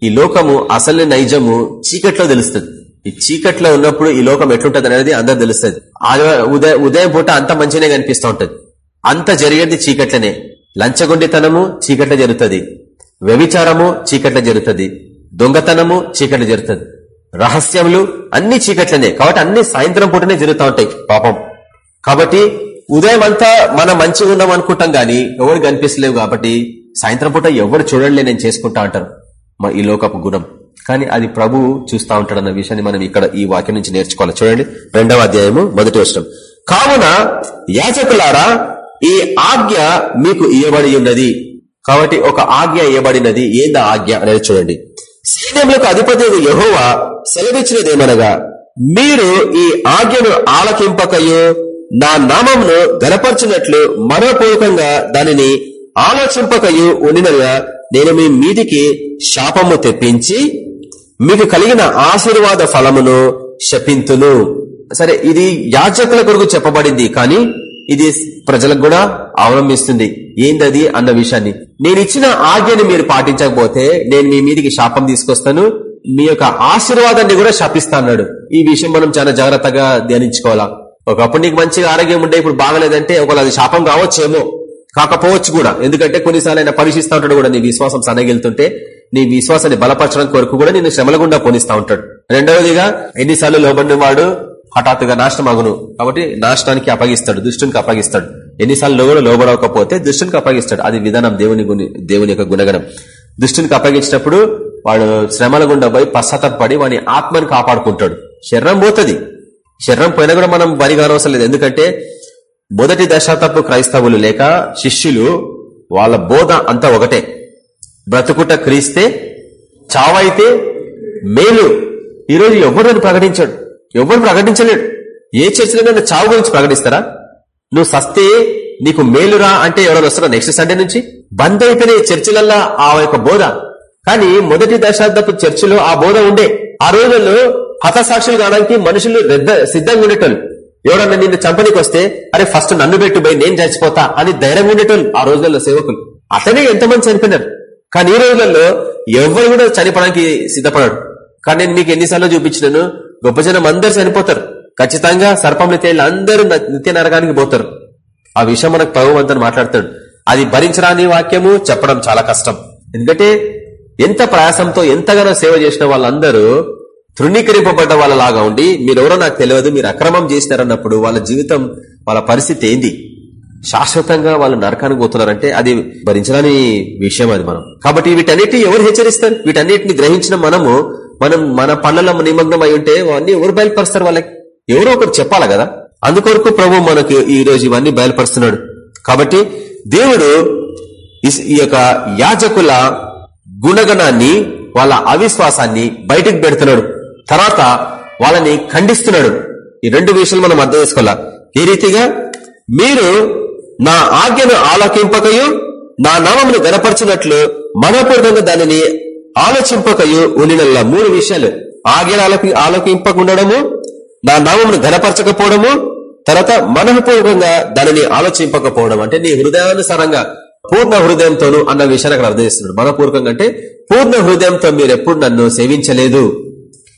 ఈ లోకము అసలు నైజము చీకట్లో తెలుస్తుంది. ఈ చీకట్లో ఉన్నప్పుడు ఈ లోకం ఎట్లుంటది అనేది అందరు తెలుస్తుంది. ఉదయం ఉదయం పూట అంత మంచిగానే కనిపిస్తూ ఉంటది. అంత జరిగేది చీకట్లనే. లంచగొండితనము చీకట్ల జరుగుతుంది. వ్యభిచారము చీకట్ల జరుగుతుంది. దొంగతనము చీకట్ల జరుగుతుంది. రహస్యములు అన్ని చీకట్లనే. కాబట్టి అన్ని సాయంత్రం పూటనే జరుగుతూ ఉంటాయి పాపం. కాబట్టి ఉదయం అంతా మనం మంచిగా ఉన్నాం అనుకుంటాం గాని ఎవరు కనిపిస్తలేవు కాబట్టి సాయంత్రం పూట ఎవరు చూడండి నేను చేసుకుంటా అంటారు. ఈ లోకపు గుణం. కానీ అది ప్రభు చూస్తా ఉంటాడన్న విషయాన్ని మనం ఇక్కడ ఈ వాక్యం నుంచి నేర్చుకోవాలి. చూడండి రెండవ అధ్యాయము మొదటి వర్షం కావున యాచకులారా ఈ ఆజ్ఞ మీకు ఇవ్వబడి ఉన్నది. కాబట్టి ఒక ఆజ్ఞ ఇవ్వబడినది ఏంద ఆజ్ఞ అనేది చూడండి. సైన్యములకు అధిపతి యహోవా సెలవిచ్చినదేమనగా మీరు ఈ ఆజ్ఞను ఆలకింపకయో నా నామమును గనపరచినట్లు మనపూర్వకంగా దానిని ఆలోచింపకయు ఉండినగా నేను మీ మీదికి శాపము తెప్పించి మీకు కలిగిన ఆశీర్వాద ఫలమును శపింతును. సరే ఇది యాచకుల కొరకు చెప్పబడింది కానీ ఇది ప్రజలకు కూడా అవలంబిస్తుంది. ఏందది అన్న విషయాన్ని. నేను ఇచ్చిన ఆజ్ఞని మీరు పాటించకపోతే నేను మీ మీదికి శాపం తీసుకొస్తాను మీ యొక్క ఆశీర్వాదాన్ని కూడా శాపిస్తా అన్నాడు. ఈ విషయం మనం చాలా జాగ్రత్తగా ధ్యానించుకోవాలా? ఒకప్పుడు నీకు మంచిగా ఆరోగ్యం ఉండే ఇప్పుడు బాగలేదంటే ఒకవేళ అది శాపం కావచ్చేమో. కాకపోవచ్చు కూడా. ఎందుకంటే కొన్నిసార్లు ఆయన పరీక్షిస్తూ ఉంటాడు కూడా నీ విశ్వాసం సన్నగిలుతుంటే నీ విశ్వాసాన్ని బలపరచడం కొరకు కూడా నేను శ్రమల గుండా పోనిస్తా ఉంటాడు. రెండవదిగా ఎన్నిసార్లు లోబడిన వాడు హఠాత్తుగా నాశనం అగును. కాబట్టి నాశనానికి అప్పగిస్తాడు దుష్టునికి అప్పగిస్తాడు. ఎన్నిసార్లు కూడా లోబడవకపోతే దుష్టునికి అప్పగిస్తాడు. అది విధానం దేవుని దేవుని యొక్క గుణగణం. దుష్టునికి అప్పగించినప్పుడు వాడు శ్రమల గుండా పోయి పశ్చాత్తపడి వాని ఆత్మని కాపాడుకుంటాడు. శరీరం పోతుంది. శరీరం పోయినా కూడా మనం బలి కానవసరం లేదు. ఎందుకంటే మొదటి దశాబ్దపు క్రైస్తవులు లేక శిష్యులు వాళ్ళ బోధ అంతా ఒకటే. బ్రతుకుట క్రీస్తే చావైతే మేలు. ఈరోజు ఎవరు ప్రకటించాడు? ఎవరు ప్రకటించలేడు? ఏ చర్చలో చావు గురించి ప్రకటిస్తారా? నువ్వు సస్తే నీకు మేలురా అంటే ఎవరైనా వస్తారా నెక్స్ట్ సండే నుంచి? బంద్ అయిపోయిన చర్చిలల్లా ఆ యొక్క బోధ. కానీ మొదటి దశాబ్దపు చర్చిలో ఆ బోధ ఉండే. ఆ రోజుల్లో హతసాక్షులు కావడానికి మనుషులు సిద్ధంగా ఉండేటోళ్ళు. ఎవడన్నా నిన్ను చంపనికి వస్తే అరే ఫస్ట్ నన్ను పెట్టు పోయి నేను చచ్చిపోతా అని ధైర్యం ఉండేటోళ్ళు ఆ రోజుల్లో సేవకులు. అతనే ఎంతమంది చనిపోయినారు. కానీ ఈ రోజులలో ఎవరు కూడా చనిపోవడానికి సిద్ధపడాడు కానీ నేను మీకు ఎన్నిసార్లు చూపించినాను గొప్ప జనం అందరు చనిపోతారు. ఖచ్చితంగా సర్పంలో తేళ్ళు అందరూ నిత్య నరకానికి పోతారు. ఆ విషయం మనకు ప్రభు అంతా మాట్లాడతాడు. అది భరించరాని వాక్యము చెప్పడం చాలా కష్టం. ఎందుకంటే ఎంత ప్రయాసంతో ఎంతగానో సేవ చేసిన వాళ్ళందరూ తృణీకరింపబడ్డ వాళ్ళలాగా ఉండి మీరెవరో నాకు తెలియదు మీరు అక్రమం చేసినారన్నప్పుడు వాళ్ళ జీవితం వాళ్ళ పరిస్థితి ఏంది? శాశ్వతంగా వాళ్ళు నరకానికి పోతున్నారంటే అది భరించడానికి విషయం అది మనం. కాబట్టి వీటన్నిటిని ఎవరు హెచ్చరిస్తారు? వీటన్నిటిని గ్రహించిన మనము మనం మన పనుల నిమగ్నం అయి ఉంటే అన్ని ఎవరు బయలుపరుస్తారు వాళ్ళకి? ఎవరో ఒకరు చెప్పాలి కదా? అందుకొరకు ప్రభు మనకు ఈ రోజు ఇవన్నీ బయలుపరుస్తున్నాడు. కాబట్టి దేవుడు ఈ యొక్క యాజకుల గుణగణాన్ని వాళ్ళ అవిశ్వాసాన్ని బయటకు పెడుతున్నాడు. తర్వాత వాళ్ళని ఖండిస్తున్నాడు. ఈ రెండు విషయాలు మనం అర్థం చేసుకోవాలా? ఏ రీతిగా మీరు నా ఆజ్ఞను ఆలోకింపకయు నా నామమును గనపరచినట్లు మనపూర్వంగా దానిని ఆలోచింపకయు ఉండినల్లా మూడు విషయాలు. ఆజ్ఞ ఆలోకి ఆలోకింపకుండడము నా నామమును గనపరచకపోవడము తర్వాత మనపూర్వకంగా దానిని ఆలోచింపకపోవడం. అంటే నీ హృదయానుసారంగా పూర్ణ హృదయంతోను అన్న విషయాన్ని అక్కడ అర్థం చేస్తున్నాడు. మనపూర్వకంగా అంటే పూర్ణ హృదయంతో మీరు ఎప్పుడు నన్ను సేవించలేదు.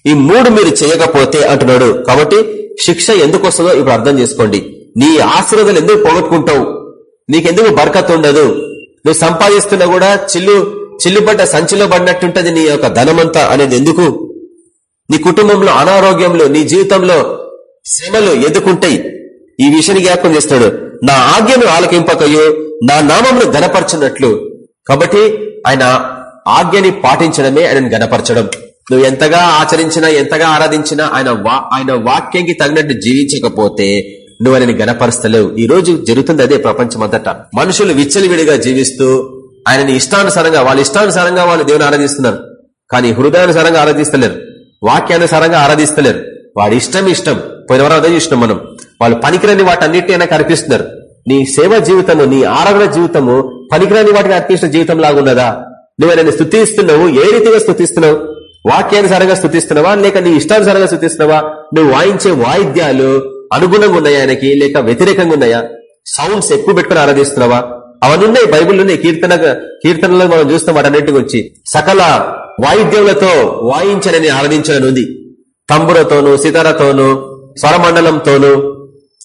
ఈ మూడు మీరు చేయకపోతే అంటున్నాడు. కాబట్టి శిక్ష ఎందుకు వస్తుందో ఇప్పుడు అర్థం చేసుకోండి. నీ ఆశీర్వాదాలు ఎందుకు పోగొట్టుకుంటావు? నీకెందుకు బర్కత్ ఉండదు? నువ్వు సంపాదిస్తున్నా కూడా చిల్లు చిల్లుబడ్డ సంచిలో పడినట్టుంటది నీ యొక్క ధనమంతా అనేది ఎందుకు? నీ కుటుంబంలో అనారోగ్యంలో నీ జీవితంలో శ్రమలు ఎదుకుంటాయి? ఈ విషయాన్ని జ్ఞాపకం చేస్తాడు నా ఆజ్ఞను ఆలకింపకయో నా నామంను గనపరచున్నట్లు కాబట్టి ఆయన ఆజ్ఞని పాటించడమే ఆయనను గనపరచడం నువ్వు ఎంతగా ఆచరించినా ఎంతగా ఆరాధించినా ఆయన ఆయన వాక్యంకి తగినట్టు జీవించకపోతే నువ్వు ఆయనని గనపరుస్తలేవు. ఈ రోజు జరుగుతుంది అదే ప్రపంచమంతట. మనుషులు విచ్చలివిడిగా జీవిస్తూ ఆయనని ఇష్టానుసారంగా వాళ్ళ ఇష్టానుసారంగా వాళ్ళు దేవుని ఆరాధిస్తున్నారు. కానీ హృదయానుసారంగా ఆరాధిస్తలేరు. వాక్యానుసారంగా ఆరాధిస్తలేరు. వాడి ఇష్టం ఇష్టం. పోయినవరం అదే చూసినాం మనం. వాళ్ళు పనికిరని వాటన్నిటి ఆయన కనిపిస్తున్నారు నీ సేవ జీవితము నీ ఆరాధన జీవితము పనికిరాని వాటిని అర్పించిన జీవితం లాగున్నదా నువ్వు ఆయన స్థుతిస్తున్నావు ఏ రీతిగా స్థుతిస్తున్నావు వాక్యానుసారంగా స్థుతిస్తున్నావా? లేక నీ ఇష్టానుసారంగా స్థుతిస్తున్నావా? నువ్వు వాయించే వాయిద్యాలు అనుగుణంగా ఉన్నాయా ఆయనకి? లేక వ్యతిరేకంగా ఉన్నాయా? సౌండ్స్ ఎక్కువ పెట్టుకుని ఆరాధిస్తున్నావా? అవన్నీ ఉన్నాయి బైబుల్లోనే కీర్తన కీర్తనలో మనం చూస్తాం వాటన్నిటి గురించి సకల వాయిద్యములతో వాయించనని ఆరాధించాలని ఉంది. తంబురతోను సితారతోను స్వరమండలంతోను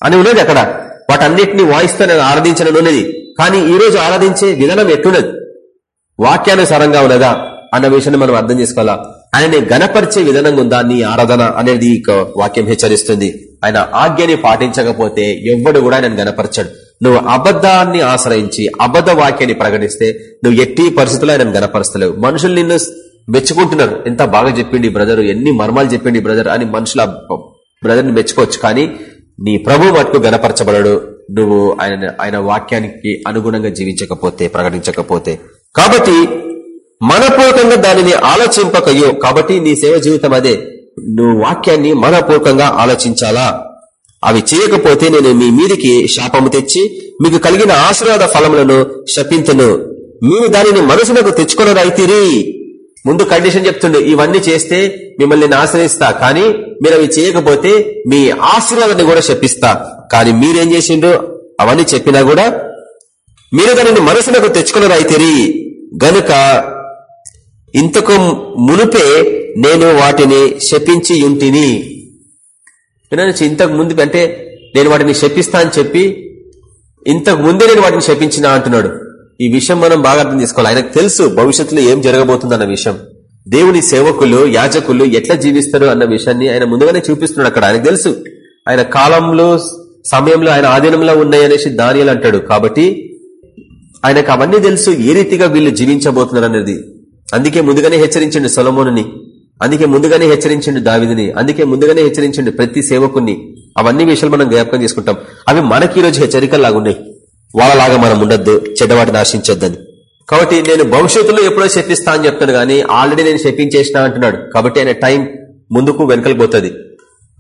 అని ఉన్నది అక్కడ. వాటన్నిటిని వాయిస్తూ ఆరాధించాలని ఉన్నది. కానీ ఈ రోజు ఆరాధించే విధానం ఎట్టున్నది వాక్యానుసారంగా ఉన్నదా? అన్న విషయాన్ని మనం అర్థం చేసుకోవాలా? ఆయనని గణపరిచే విధానంగా ఉందా? నీ ఆరాధన అనేది వాక్యం హెచ్చరిస్తుంది. ఆయన ఆజ్ఞని పాటించకపోతే ఎవ్వడు కూడా ఆయన గణపరచడు నువ్వు అబద్ధాన్ని ఆశ్రయించి అబద్ధ వాక్యాన్ని ప్రకటిస్తే నువ్వు ఎట్టి పరిస్థితుల్లో ఆయన గనపరుస్తలేవు మనుషులు నిన్ను మెచ్చుకుంటున్నారు. ఎంత బాగా చెప్పిండి బ్రదర్ ఎన్ని మర్మాలు చెప్పిండి బ్రదర్ అని మనుషుల బ్రదర్ని మెచ్చుకోవచ్చు. కానీ నీ ప్రభు మటుకు గనపరచబడడు నువ్వు ఆయన ఆయన వాక్యానికి అనుగుణంగా జీవించకపోతే ప్రకటించకపోతే. కాబట్టి మనపూర్వకంగా దానిని ఆలోచింపకయో. కాబట్టి నీ సేవ జీవితం అదే. నువ్వు వాక్యాన్ని మనపూర్వకంగా ఆలోచించాలా? అవి చేయకపోతే నేను మీ మీదికి శాపము తెచ్చి మీకు కలిగిన ఆశీర్వాద ఫలములను శపించను మీరు దానిని మనసులకు తెచ్చుకున్న రైతిరి ముందు కండిషన్ చెప్తుండే ఇవన్నీ చేస్తే మిమ్మల్ని నేను ఆశ్రయిస్తా. కానీ మీరు అవి చేయకపోతే మీ ఆశీర్వాదాన్ని కూడా శపిస్తా. కానీ మీరేం చేసిండ్రు? అవన్నీ చెప్పినా కూడా మీరు దానిని మనసునకు తెచ్చుకున్నదైతిరి గనుక ఇంతకు మునుపే నేను వాటిని శపించి ఉంటిని ఇంతకు ముందు అంటే నేను వాటిని శపిస్తా అని చెప్పి ఇంతకు ముందే నేను వాటిని శపించిన అంటున్నాడు. ఈ విషయం మనం బాగా అర్థం చేసుకోవాలి. ఆయనకు తెలుసు భవిష్యత్తులో ఏం జరగబోతుంది అన్న విషయం. దేవుని సేవకులు యాజకులు ఎట్లా జీవిస్తారు అన్న విషయాన్ని ఆయన ముందుగానే చూపిస్తున్నాడు అక్కడ. ఆయనకు తెలుసు. ఆయన కాలంలో సమయంలో ఆయన ఆధీనంలో ఉన్నాయనేసి దానియాలు అంటాడు. కాబట్టి ఆయనకు అవన్నీ తెలుసు ఏ రీతిగా వీళ్ళు జీవించబోతున్నారు అనేది. అందుకే ముందుగానే హెచ్చరించండు సొలమోనుని. అందుకే ముందుగానే హెచ్చరించండు దావిదిని. అందుకే ముందుగానే హెచ్చరించండు ప్రతి సేవకుని అవన్నీ విషయాలు మనం జ్ఞాపకం చేసుకుంటాం. అవి మనకి ఈ రోజు హెచ్చరికలు లాగున్నాయి వాళ్ళలాగా మనం ఉండొద్దు చెడ్డవాటిని ఆశించొద్దని. కాబట్టి నేను భవిష్యత్తులో ఎప్పుడో శపిస్తా అని చెప్తాను కానీ ఆల్రెడీ నేను శపించేసిన అంటున్నాడు. కాబట్టి ఆయన టైం ముందుకు వెనకలికి పోతుంది.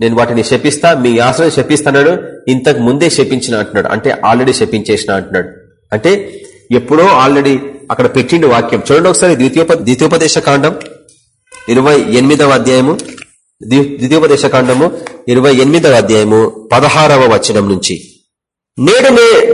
నేను వాటిని శపిస్తా మీ ఆశ్రయం శపిస్తాడు ఇంతకు ముందే శపించిన అంటున్నాడు. అంటే ఆల్రెడీ శపించేసిన అంటున్నాడు. అంటే ఎప్పుడో ఆల్రెడీ అక్కడ పెట్టిండు వాక్యం. చూడండి ఒకసారి ద్వితీయోప ద్వితీయోపదేశ కాండం. ఇరవై ఎనిమిదవ అధ్యాయము. ద్వితీయోపదేశ కాండము. ఇరవై ఎనిమిదవ అధ్యాయము. పదహారవ వచనం నుంచి. నేడు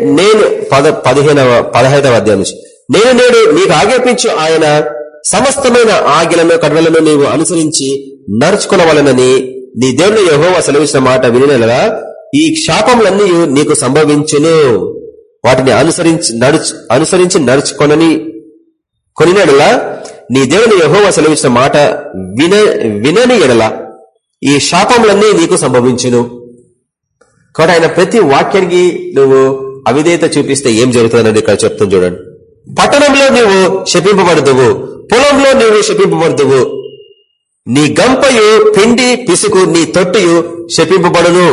నేను పద పదిహేనవ పదహైదవ అధ్యాయం నుంచి. నేను నేడు నీకు ఆజ్ఞాపించు ఆయన సమస్తమైన ఆజ్ఞలను కడవలను నీవు అనుసరించి నడుచుకునవలనని నీ దేవుని యహో సెలవిసిన మాట వినినగా ఈ క్షాపములన్నీ నీకు సంభవించును. వాటిని అనుసరించి నడుచు అనుసరించి నడుచుకొనని కొనినడలా నీ దేవుని యహోవ సెలవించిన మాట విన వినని ఎడల ఈ శాపములన్నీ నీకు సంభవించును. కాబట్టి ఆయన ప్రతి వాక్యానికి నువ్వు అవిధేయత చూపిస్తే ఏం జరుగుతుందని ఇక్కడ చెప్తాను చూడండి. పట్టణంలో నువ్వు శపింపబడదువు పొలంలో నువ్వు శపింపబడదువు. నీ గంపయు పిండి పిసుకు నీ తొట్టియు శపింపబడును.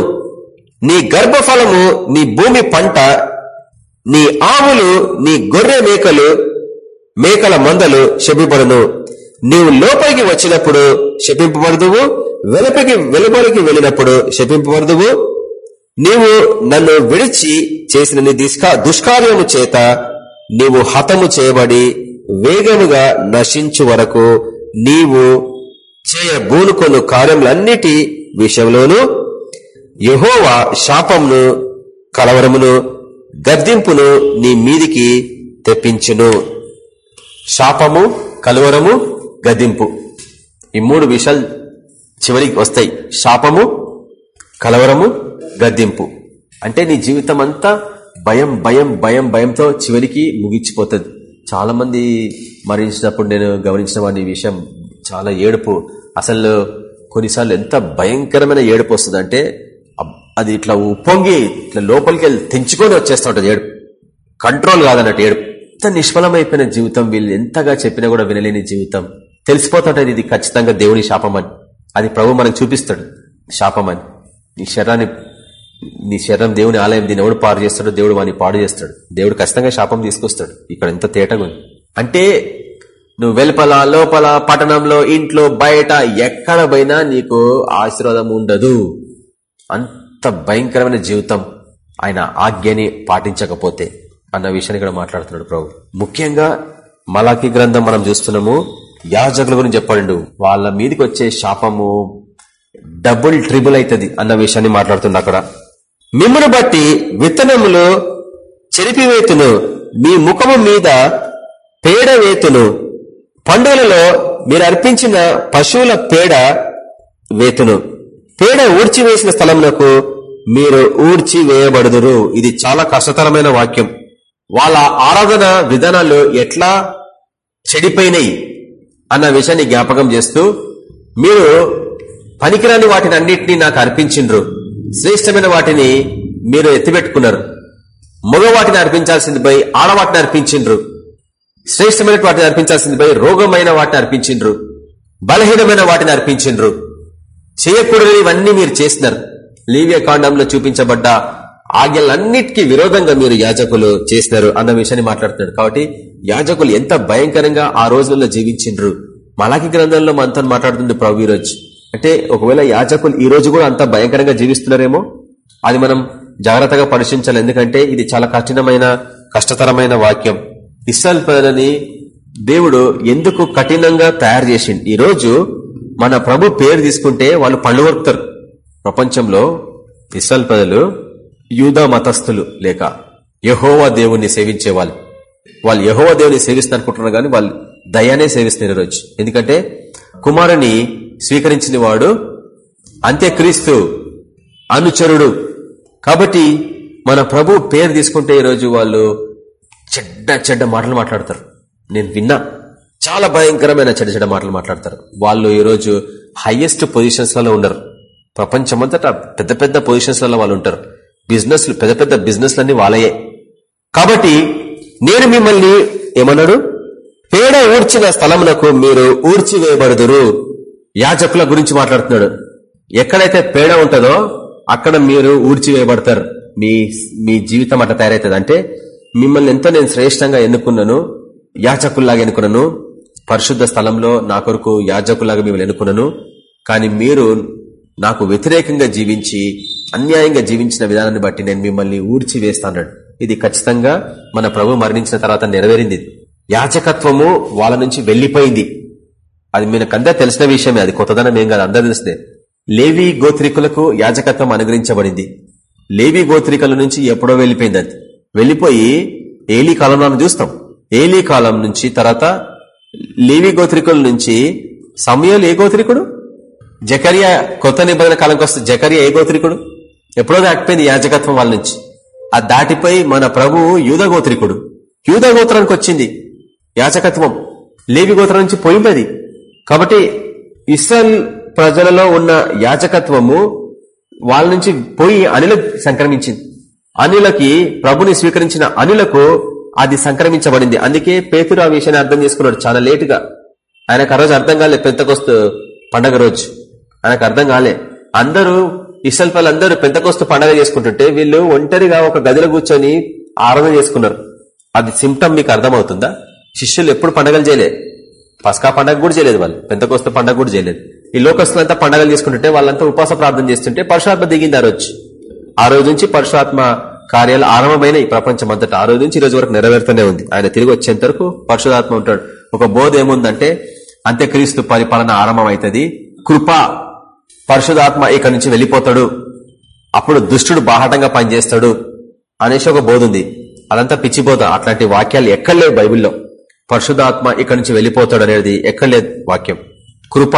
నీ గర్భఫలము నీ భూమి పంట నీ ఆవులు నీ గొర్రె మేకలు మేకల మందలు శపింపబడును. నీవు లోపలికి వచ్చినప్పుడు శపింపబడదువు వెలపకి వెలుపలికి వెళ్ళినప్పుడు శపింపబడదువు. నీవు నన్ను విడిచి చేసిన నీ దుష్కార్యము చేత నీవు హతము చేయబడి వేగముగా నశించు వరకు నీవు చేయబూనుకొను కార్యములన్నిటి విషయంలోనూ. యహోవా శాపమును కలవరమును గర్దింపును నీ మీదికి తెప్పించును. శాపము కలవరము గద్దింపు. ఈ మూడు విషయాలు చివరికి వస్తాయి. శాపము కలవరము గద్దింపు. అంటే నీ జీవితం అంతా భయం భయం భయం భయంతో చివరికి ముగించిపోతుంది. చాలా మంది మరణించినప్పుడు నేను గమనించిన వాడిని విషయం చాలా ఏడుపు. అసలు కొన్నిసార్లు ఎంత భయంకరమైన ఏడుపు వస్తుంది అంటే అది ఇట్లా ఉప్పొంగి ఇట్లా లోపలికి వెళ్ళి తెంచుకొని వచ్చేస్తూ ఉంటుంది ఏడుపు. కంట్రోల్ కాదన్నట్టు ఏడుపు. ఎంత నిష్ఫలమైపోయిన జీవితం వీళ్ళు ఎంతగా చెప్పినా కూడా వినలేని జీవితం. తెలిసిపోతుంటది ఇది ఖచ్చితంగా దేవుని శాపమని అది ప్రభు మనకు చూపిస్తాడు శాపమని నీ శరీరాన్ని నీ శరీరం దేవుని ఆలయం దీని ఎవడు పాడు చేస్తాడు దేవుడు వాడిని పాడు చేస్తాడు. దేవుడు ఖచ్చితంగా శాపం తీసుకొస్తాడు. ఇక్కడ ఎంత తేటగా ఉంది. అంటే నువ్వు వెలుపల లోపల పట్టణంలో ఇంట్లో బయట ఎక్కడ పోయినా నీకు ఆశీర్వాదం ఉండదు. అంత భయంకరమైన జీవితం ఆయన ఆజ్ఞని పాటించకపోతే అన్న విషయాన్ని ఇక్కడ మాట్లాడుతున్నాడు ప్రభు. ముఖ్యంగా మలాఖీ గ్రంథం మనం చూస్తున్నాము యాజకుల గురించి చెప్పండు వాళ్ళ మీదకి వచ్చే శాపము డబుల్ ట్రిబుల్ అవుతుంది అన్న విషయాన్ని మాట్లాడుతున్నా అక్కడ. మిమ్మను బట్టి విత్తనములు చెరిపివేతును మీ ముఖము మీద పేడ వేతును పండుగలలో మీరు అర్పించిన పశువుల పేడ వేతును. పేడ ఊడ్చివేసిన స్థలమునకు మీరు ఊడ్చి వేయబడుదురు. ఇది చాలా కష్టతరమైన వాక్యం. వాళ్ళ ఆరాధన విధానాలు ఎట్లా చెడిపోయినాయి అన్న విషయాన్ని జ్ఞాపకం చేస్తూ మీరు పనికిరాని వాటిని అన్నింటినీ నాకు అర్పించిండ్రు. శ్రేష్టమైన వాటిని మీరు ఎత్తిపెట్టుకున్నారు. మగవాటిని అర్పించాల్సింది పోయి ఆడవాటిని అర్పించిండ్రు. శ్రేష్టమైన వాటిని అర్పించాల్సింది పోయి రోగమైన వాటిని అర్పించిండ్రు. బలహీనమైన వాటిని అర్పించిండ్రు. చేయకూడదు ఇవన్నీ మీరు చేసినారు. లీవియ కాండంలో చూపించబడ్డ ఆజ్ఞలన్నిటికీ విరోధంగా మీరు యాజకులు చేసినారు అన్న విషయాన్ని మాట్లాడుతున్నాడు. కాబట్టి యాజకులు ఎంత భయంకరంగా ఆ రోజుల్లో జీవించిండ్రు. మలాకి గ్రంథంలో మనతో మాట్లాడుతుంది ప్రభు ఈరోజు. అంటే ఒకవేళ యాజకులు ఈ రోజు కూడా అంత భయంకరంగా జీవిస్తున్నారేమో? అది మనం జాగ్రత్తగా పరిశీలించాలి. ఎందుకంటే ఇది చాలా కఠినమైన కష్టతరమైన వాక్యం. ఇస్రాల్ ప్రజలని దేవుడు ఎందుకు కఠినంగా తయారు చేసిండు? ఈ రోజు మన ప్రభు పేరు తీసుకుంటే వాళ్ళు పళ్ళు వరుకుతారు. ప్రపంచంలో ఇస్రాల్ ప్రజలు యూదా మతస్థులు లేక యహోవా దేవుణ్ణి సేవించే వాళ్ళు. వాళ్ళు యహోవా దేవుని సేవిస్తారు అనుకుంటున్నారు కానీ వాళ్ళు దయానే సేవిస్తున్నారు రోజు ఎందుకంటే కుమారుని స్వీకరించిన వాడు అంత్యక్రీస్తు అనుచరుడు. కాబట్టి మన ప్రభు పేరు తీసుకుంటే ఈరోజు వాళ్ళు చెడ్డ చెడ్డ మాటలు మాట్లాడతారు. నేను విన్నా చాలా భయంకరమైన చెడ్డ చెడ్డ మాటలు మాట్లాడతారు. వాళ్ళు ఈరోజు హైయెస్ట్ పొజిషన్స్లలో ఉండరు ప్రపంచమంతటా పెద్ద పెద్ద పొజిషన్స్లలో వాళ్ళు ఉంటారు బిజినెస్ పెద్ద పెద్ద బిజినెస్లన్నీ వాళ్ళయే. కాబట్టి నేను మిమ్మల్ని ఏమన్నాడు? పేడ ఊడ్చిన స్థలమునకు మీరు ఊడ్చి వేయబడుదురు యాజకుల గురించి మాట్లాడుతున్నాడు. ఎక్కడైతే పేడ ఉంటుందో అక్కడ మీరు ఊడ్చివేయబడతారు. మీ మీ జీవితం అట్లా తయారవుతుంది అంటే మిమ్మల్ని ఎంతో నేను శ్రేష్టంగా ఎన్నుకున్నాను యాజకుల్లాగా ఎన్నుకున్నాను. పరిశుద్ధ స్థలంలో నా కొరకు యాజకుల్లాగా మిమ్మల్ని ఎన్నుకున్నాను. కానీ మీరు నాకు వ్యతిరేకంగా జీవించి అన్యాయంగా జీవించిన విధానాన్ని బట్టి నేను మిమ్మల్ని ఊడ్చి వేస్తాడు ఇది ఖచ్చితంగా మన ప్రభు మరణించిన తర్వాత నెరవేరింది. యాచకత్వము వాళ్ళ నుంచి వెళ్ళిపోయింది అది మీకంతా తెలిసిన విషయమే అది కొత్తదనం ఏం కాదు అందరూ తెలిసిందే. లేవి గోత్రికులకు యాజకత్వం అనుగ్రహించబడింది. లేవి గోత్రికల నుంచి ఎప్పుడో వెళ్ళిపోయింది అది. వెళ్ళిపోయి ఏలీ కాలంలో చూస్తాం. ఏలీ కాలం నుంచి తర్వాత లేవి గోత్రికుల నుంచి సమయాలు ఏ గోత్రికుడు? జకరియా కొత్త నిబంధన కాలంకి వస్తే జకరియా ఏ గోత్రికుడు? ఎప్పుడో దాటిపోయింది యాజకత్వం వాళ్ళ నుంచి. ఆ దాటిపోయి మన ప్రభువు యూద గోత్రికుడు. యూద గోత్రానికి వచ్చింది యాజకత్వం. లేవి గోత్రం నుంచి పోయింది. కాబట్టి ఇస్రాయల్ ప్రజలలో ఉన్న యాజకత్వము వాళ్ళ నుంచి పోయి అనిలకు సంక్రమించింది. అనిలకి ప్రభుని స్వీకరించిన అనిలకు అది సంక్రమించబడింది. అందుకే పేతురు ఆ విషయాన్ని అర్థం చేసుకున్నాడు చాలా లేటుగా. ఆయనకు ఆ రోజు అర్థం కాలేదు పెంతకొస్తు పండగ రోజు. ఆయనకు అర్థం కాలే. అందరూ ఇసల్పల్ అందరూ పెంతకొస్తు పండగ చేసుకుంటుంటే వీళ్ళు ఒంటరిగా ఒక గదిలో కూర్చొని ఆరాధన చేసుకున్నారు. అది సిమ్టమ్ మీకు అర్థమవుతుందా? శిష్యులు ఎప్పుడు పండగలు చేయలేదు పసకా పండగ కూడా చేయలేదు వాళ్ళు. పెంతకొస్తు పండగ కూడా చేయలేదు. ఈ లోకస్తులంతా పండగలు చేసుకుంటుంటే వాళ్ళంతా ఉపాస ప్రార్థన చేస్తుంటే పరశురాత్మ దిగింది ఆ రోజు. ఆ రోజు నుంచి పరశురాత్మ కార్యాలు ఆరంభమైన ఈ ప్రపంచం అంతటా. ఆ రోజు నుంచి ఈ రోజు వరకు నెరవేరుతూనే ఉంది. ఆయన తిరిగి వచ్చేంత వరకు పరశురాత్మ ఉంటాడు. ఒక బోధ ఏముందంటే అంత్యక్రీస్తు పరిపాలన ఆరంభం అవుతుంది కృప పరిశుధాత్మ ఇక్కడి నుంచి వెళ్ళిపోతాడు. అప్పుడు దుష్టుడు బాహటంగా పనిచేస్తాడు అనేసి ఒక బోధ ఉంది. అదంతా పిచ్చిబోధ అట్లాంటి వాక్యాలు ఎక్కడలేవు బైబిల్లో. పరిశుధాత్మ ఇక్కడి నుంచి వెళ్ళిపోతాడు అనేది ఎక్కడలేదు వాక్యం. కృప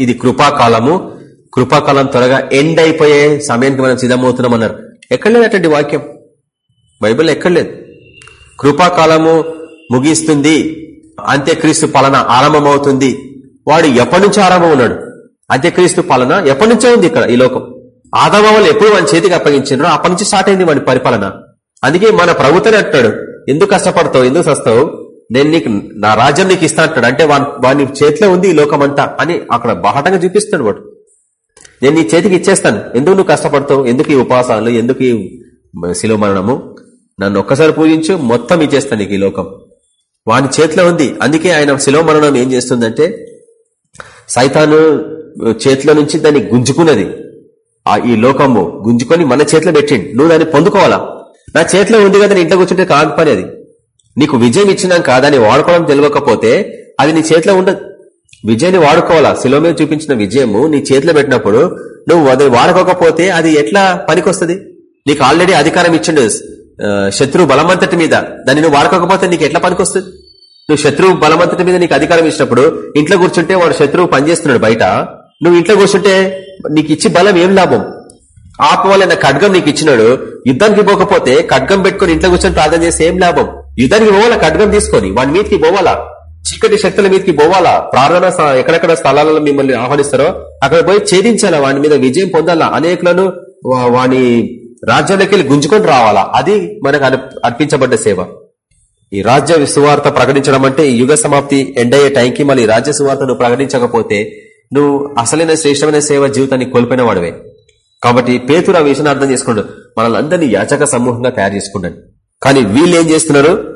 ఇది కృపాకాలము కృపాకాలం త్వరగా ఎండ్ అయిపోయే సమయానికి మనం సిద్ధమవుతున్నాం అన్నారు ఎక్కడలేదు అటువంటి వాక్యం. బైబిల్ ఎక్కడలేదు కృపాకాలము ముగిస్తుంది. అంత్యక్రీస్తు పాలన ఆరంభమవుతుంది. వాడు ఎప్పటి నుంచి ఆరంభం ఉన్నాడు? అంత్యక్రీస్తు పాలన ఎప్పటి నుంచో ఉంది ఇక్కడ ఈ లోకం. ఆదామాలు ఎప్పుడు వాని చేతికి అప్పగించారో అప్పటి నుంచి స్టార్ట్ అయింది వాడి పరిపాలన. అందుకే మన ప్రభుత్వనే అంటాడు ఎందుకు కష్టపడతావు ఎందుకు సస్తావు నేను నీకు నా రాజ్యం నీకు ఇస్తా అంటాడు అంటే వాని చేతిలో ఉంది ఈ లోకం అంతా అని అక్కడ బాహటంగా చూపిస్తాడు వాడు. నేను నీ చేతికి ఇచ్చేస్తాను. ఎందుకు నువ్వు కష్టపడతావు? ఎందుకు ఈ ఉపాసాలు ఎందుకు ఈ శిలువ మరణము? నన్ను ఒక్కసారి పూజించు మొత్తం ఇచ్చేస్తాను నీకు ఈ లోకం. వాని చేతిలో ఉంది. అందుకే ఆయన శిలువ మరణం ఏం చేస్తుందంటే సైతాను చేతిలో నుంచి దాన్ని గుంజుకున్నది. ఆ ఈ లోకము గుంజుకొని మన చేతిలో పెట్టిండి నువ్వు దాన్ని పొందుకోవాలా? నా చేతిలో ఉంది కదా ఇంట్లో కూర్చుంటే కాకపోయి పని అది. నీకు విజయం ఇచ్చినాక దాన్ని వాడుకోవడం తెలియకపోతే అది నీ చేతిలో ఉండదు. విజయాన్ని వాడుకోవాలా? శిలో మీద చూపించిన విజయము నీ చేతిలో పెట్టినప్పుడు నువ్వు అది వాడుకోకపోతే అది ఎట్లా పనికొస్తుంది? నీకు ఆల్రెడీ అధికారం ఇచ్చిండు శత్రువు బలమంతటి మీద. దాన్ని నువ్వు వాడుకోకపోతే నీకు ఎట్లా పనికొస్తుంది? నువ్వు శత్రువు బలమంతటి మీద నీకు అధికారం ఇచ్చినప్పుడు ఇంట్లో కూర్చుంటే వాడు శత్రువు పనిచేస్తున్నాడు బయట. నువ్వు ఇంట్లో కూర్చుంటే నీకు ఇచ్చి బలం ఏం లాభం? ఆపవలైన ఖడ్గం నీకు ఇచ్చినాడు. యుద్ధానికి పోకపోతే ఖడ్గం పెట్టుకుని ఇంట్లో కూర్చొని ప్రార్థన చేస్తే ఏం లాభం? యుద్ధానికి పోవాలా? ఖడ్గం తీసుకొని వాడి మీదకి పోవాలా? చీకటి శక్తుల మీదకి పోవాలా? ప్రార్థన ఎక్కడెక్కడ స్థలాలలో మిమ్మల్ని ఆహ్వానిస్తారో అక్కడ పోయి ఛేదించాలా? వాడి మీద విజయం పొందాలా? అనేకులను వాని రాజ్యానికి వెళ్ళి గుంజుకొని రావాలా? అది మనకు అర్పించబడ్డ సేవ. ఈ రాజ్య సువార్త ప్రకటించడం అంటే యుగ సమాప్తి ఎండ్ అయ్యే టైంకి మళ్ళీ రాజ్య సువార్తను ప్రకటించకపోతే నువ్వు అసలైన శ్రేష్టమైన సేవ జీవితాన్ని కోల్పోయిన వాడివే కాబట్టి పేతురు ఆ విషయాన్ని అర్థం చేసుకోండు మనల్ని యాచక సమూహంగా తయారు చేసుకున్నాడు కానీ వీళ్ళు ఏం చేస్తున్నారు?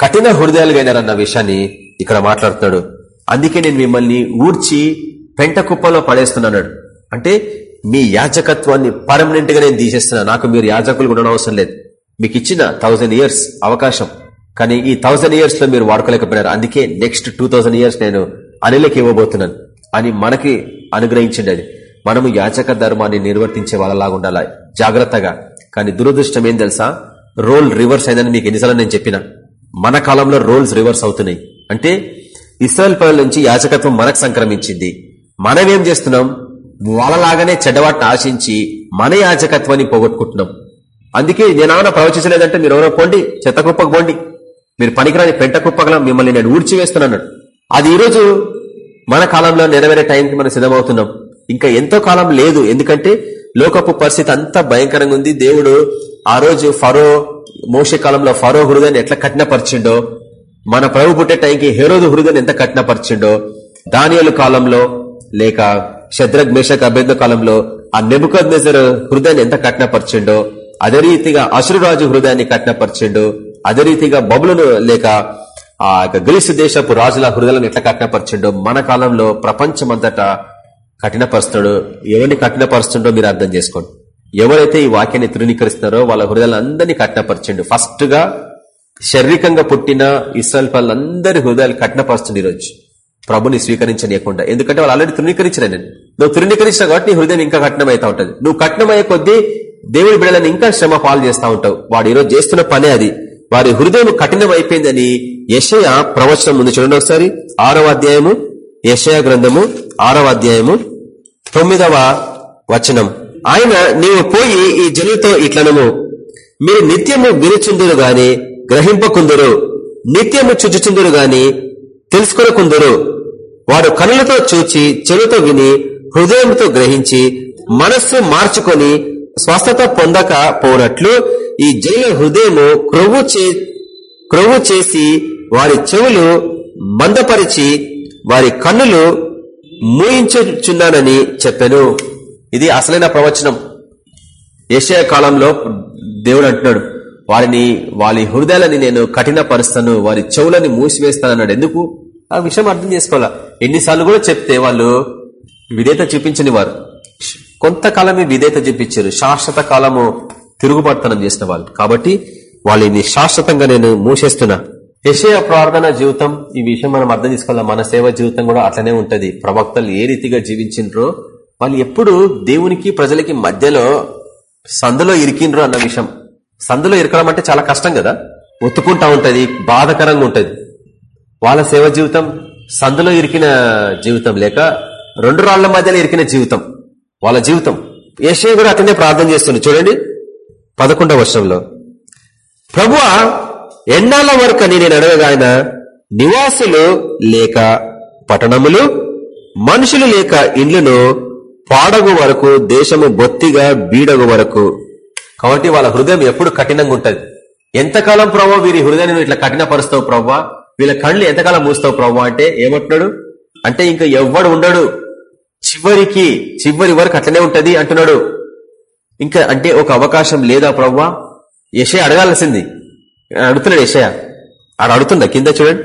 కఠిన హృదయాలుగైనారన్న విషయాన్ని ఇక్కడ మాట్లాడుతున్నాడు. అందుకే నేను మిమ్మల్ని ఊడ్చి పెంట కుప్పలో పడేస్తున్నాడు అంటే మీ యాచకత్వాన్ని పర్మనెంట్గా నేను తీసేస్తున్నా. నాకు మీరు యాచకులు ఉండడం అవసరం లేదు. మీకు ఇచ్చిన థౌజండ్ ఇయర్స్ అవకాశం. కానీ ఈ థౌజండ్ ఇయర్స్లో మీరు వాడుకోలేకపోయినారు. అందుకే నెక్స్ట్ టూ ఇయర్స్ నేను అనిలకి ఇవ్వబోతున్నాను. అని మనకి అనుగ్రహించండి అది మనము యాచక ధర్మాన్ని నిర్వర్తించే వాళ్ళలాగా ఉండాలి? జాగ్రత్తగా. కానీ దురదృష్టం ఏం తెలుసా? రోల్ రివర్స్ అయిందని మీకు ఎన్నిసార్లు నేను చెప్పిన. మన కాలంలో రోల్స్ రివర్స్ అవుతున్నాయి. అంటే ఇస్రాయల్ ప్రజల నుంచి యాచకత్వం మనకు సంక్రమించింది. మనమేం చేస్తున్నాం? వాళ్ళలాగానే చెడ్డవాటిని ఆశించి మన యాచకత్వాన్ని పోగొట్టుకుంటున్నాం. అందుకే నేనేమన్నా ప్రవచించలేదంటే మీరు ఎవరో పోండి చెత్త కుప్పకు పోండి. మీరు పనికిరాని పెంట కుప్పగల మిమ్మల్ని నేను ఊడ్చివేస్తున్నాను అది ఈరోజు మన కాలంలో నెరవేరే టైంకి మనం సిద్ధమవుతున్నాం. ఇంకా ఎంతో కాలం లేదు. ఎందుకంటే లోకపు పరిస్థితి అంతా భయంకరంగా ఉంది. దేవుడు ఆ రోజు ఫరో మోస కాలంలో ఫరో హృదయాన్ని ఎట్లా కఠినపరిచిండో మన ప్రభు పుట్టే టైంకి హెరోదు హృదయాన్ని ఎంత కఠినపరిచిండో దానియలు కాలంలో లేక శత్రగ్మేషక అభ్యర్థ కాలంలో ఆ నెబుకద్ హృదయాన్ని ఎంత కఠినపరిచిండో అదే రీతిగా అసురురాజు హృదయాన్ని కఠినపరిచిండు అదే రీతిగా బబులను లేక ఆ గ్రీసు దేశపు రాజుల హృదయాలను ఎట్లా కఠినపరచండో మన కాలంలో ప్రపంచమంతటా కఠినపరుస్తున్నాడు. ఎవరిని కఠినపరుస్తుండో మీరు అర్థం చేసుకోండి. ఎవరైతే ఈ వాక్యాన్ని తృణీకరిస్తున్నారో వాళ్ళ హృదయాలందరినీ కఠినపరచండు. ఫస్ట్గా శారీరకంగా పుట్టిన ఇస్రాయల్ పనులందరి హృదయాలు కఠినపరుస్తుంది ఈరోజు. ప్రభుని స్వీకరించనీయకుండా. ఎందుకంటే వాళ్ళు ఆల్రెడీ తృణీకరించిన నేను నువ్వు తృణీకరించిన కాబట్టి నీ హృదయం ఇంకా కఠినమైతా ఉంటుంది. నువ్వు కఠినమయ్యే కొద్దీ దేవుడి బిడ్డలను ఇంకా శ్రమ పాలు చేస్తా ఉంటావు. వాడు ఈరోజు చేస్తున్న పనే అది. వారి హృదయం కఠినం అయిపోయిందని యశయ ప్రవచనం ముందు చూడండి ఒకసారి. ఆరవ అధ్యాయము యషయ గ్రంథము ఆరవ అధ్యాయము తొమ్మిదవ వచనం. ఆయన నీవు పోయి ఈ జనులతో ఇట్లనము. మీరు నిత్యము విరుచుందురు గాని గ్రహింపకుందురు. నిత్యము చుచుచుందురు గాని తెలుసుకొనకుందురు. వారు కనులతో చూచి చెవితో విని హృదయంతో గ్రహించి మనస్సు మార్చుకొని స్వస్థత పొందక పోనట్లు ఈ జైలు హృదయము క్రొవ్వు క్రొవ్వు చేసి వారి చెవులు మందపరిచి వారి కన్నులు మూయించుచున్నానని చెప్పాను. ఇది అసలైన ప్రవచనం. ఏషియా కాలంలో దేవుడు అంటున్నాడు వారిని వారి హృదయాలని నేను కఠినపరుస్తాను వారి చెవులని మూసివేస్తానన్నాడు. ఎందుకు? ఆ విషయం అర్థం చేసుకోవాలా? ఎన్నిసార్లు కూడా చెప్తే వాళ్ళు విధేత చూపించని వారు. కొంతకాలమే విధేత చూపించారు. శాశ్వత కాలము తిరుగుబడతనం చేసిన వాళ్ళు. కాబట్టి వాళ్ళని శాశ్వతంగా నేను మూసేస్తున్నా. యశయ ప్రార్థన జీవితం ఈ విషయం మనం అర్థం చేసుకోవాలి? మన సేవ జీవితం కూడా అట్లనే ఉంటది. ప్రవక్తలు ఏ రీతిగా జీవించిండ్రో వాళ్ళు ఎప్పుడు దేవునికి ప్రజలకి మధ్యలో సందులో ఇరికిండ్రు అన్న విషయం. సందులో ఇరకడం అంటే చాలా కష్టం కదా? ఒత్తుకుంటా ఉంటది బాధకరంగా ఉంటది. వాళ్ళ సేవ జీవితం సందులో ఇరికిన జీవితం లేక రెండు రాళ్ళ మధ్యలో ఇరికిన జీవితం. వాళ్ళ జీవితం. యశయ కూడా అతనే ప్రార్థన చేస్తుంది చూడండి పదకొండవ వర్షంలో ప్రభు ఎన్నాళ్ళ వరకు అని నేను అడగగా ఆయన నివాసులు లేక పట్టణములు మనుషులు లేక ఇండ్లను పాడగు వరకు దేశము బొత్తిగా బీడగు వరకు. కాబట్టి వాళ్ళ హృదయం ఎప్పుడు కఠినంగా ఉంటుంది. ఎంతకాలం ప్రభావ వీరి హృదయాన్ని ఇట్లా కఠినపరుస్తావు ప్రవ్వా వీళ్ళ కళ్ళు ఎంతకాలం మూస్తావు ప్రవ్వా అంటే ఏమంటున్నాడు? అంటే ఇంకా ఎవ్వడు ఉండడు. చివరికి చివరి వరకు అట్లనే ఉంటది అంటున్నాడు. ఇంకా అంటే ఒక అవకాశం లేదా ప్రవ్వా? యశయ అడగాల్సింది. అడుగుతున్నాడు యశయ ఆడ అడుగుతుందా? కింద చూడండి.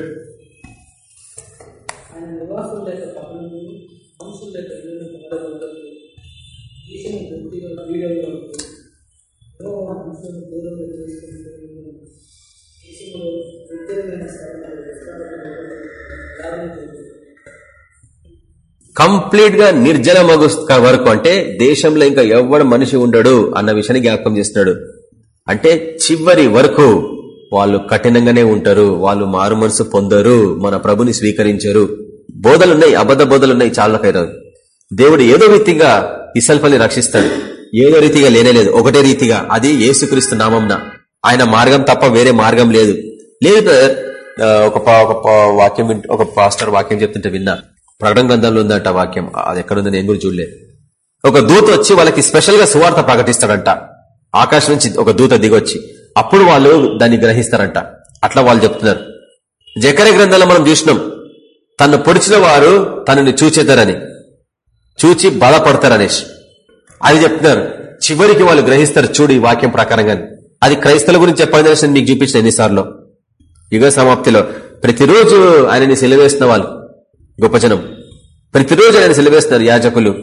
కంప్లీట్గా నిర్జలమగు వరకు అంటే దేశంలో ఇంకా ఎవ్వడు మనిషి ఉండడు అన్న విషయాన్ని జ్ఞాపకం చేస్తున్నాడు. అంటే చివరి వరకు వాళ్ళు కఠినంగానే ఉంటారు వాళ్ళు మారు మనసు పొందరు మన ప్రభుని స్వీకరించరు. బోధలున్నాయి అబద్ధ బోధలున్నాయి చాలా కైరాదు దేవుడు ఏదో రీతిగా ఇసల్పల్ని రక్షిస్తాడు. ఏదో రీతిగా లేనేలేదు ఒకటే రీతిగా. అది ఏసుక్రీస్తు నామంన. ఆయన మార్గం తప్ప వేరే మార్గం లేదు. లేదు ఒక ఒక వాక్యం ఒక పాస్టర్ వాక్యం చెప్తుంటే విన్నా. ప్రకటన గ్రంథంలో ఉందంట వాక్యం. అది ఎక్కడుంది నేను కూడా చూడలే. ఒక దూత వచ్చి వాళ్ళకి స్పెషల్గా సువార్త ప్రకటిస్తాడంట. ఆకాశం నుంచి ఒక దూత దిగొచ్చి అప్పుడు వాళ్ళు దాన్ని గ్రహిస్తారంట. అట్లా వాళ్ళు చెప్తున్నారు. జకర గ్రంథంలో మనం చూసినాం తను పొడిచిన వారు తనని చూచేతారని చూచి బాధపడతారనేసి అది చెప్తున్నారు చివరికి వాళ్ళు గ్రహిస్తారు చూడు ఈ వాక్యం ప్రకారంగా అది క్రైస్తవుల గురించి చెప్పాలని మీకు చూపించిన ఎన్నిసార్లు. యుగ సమాప్తిలో ప్రతిరోజు ఆయనని సెలవేస్తున్న వాళ్ళు. గొప్ప జనం ప్రతిరోజు ఆయన సెలవేస్తున్నారు యాజకులు.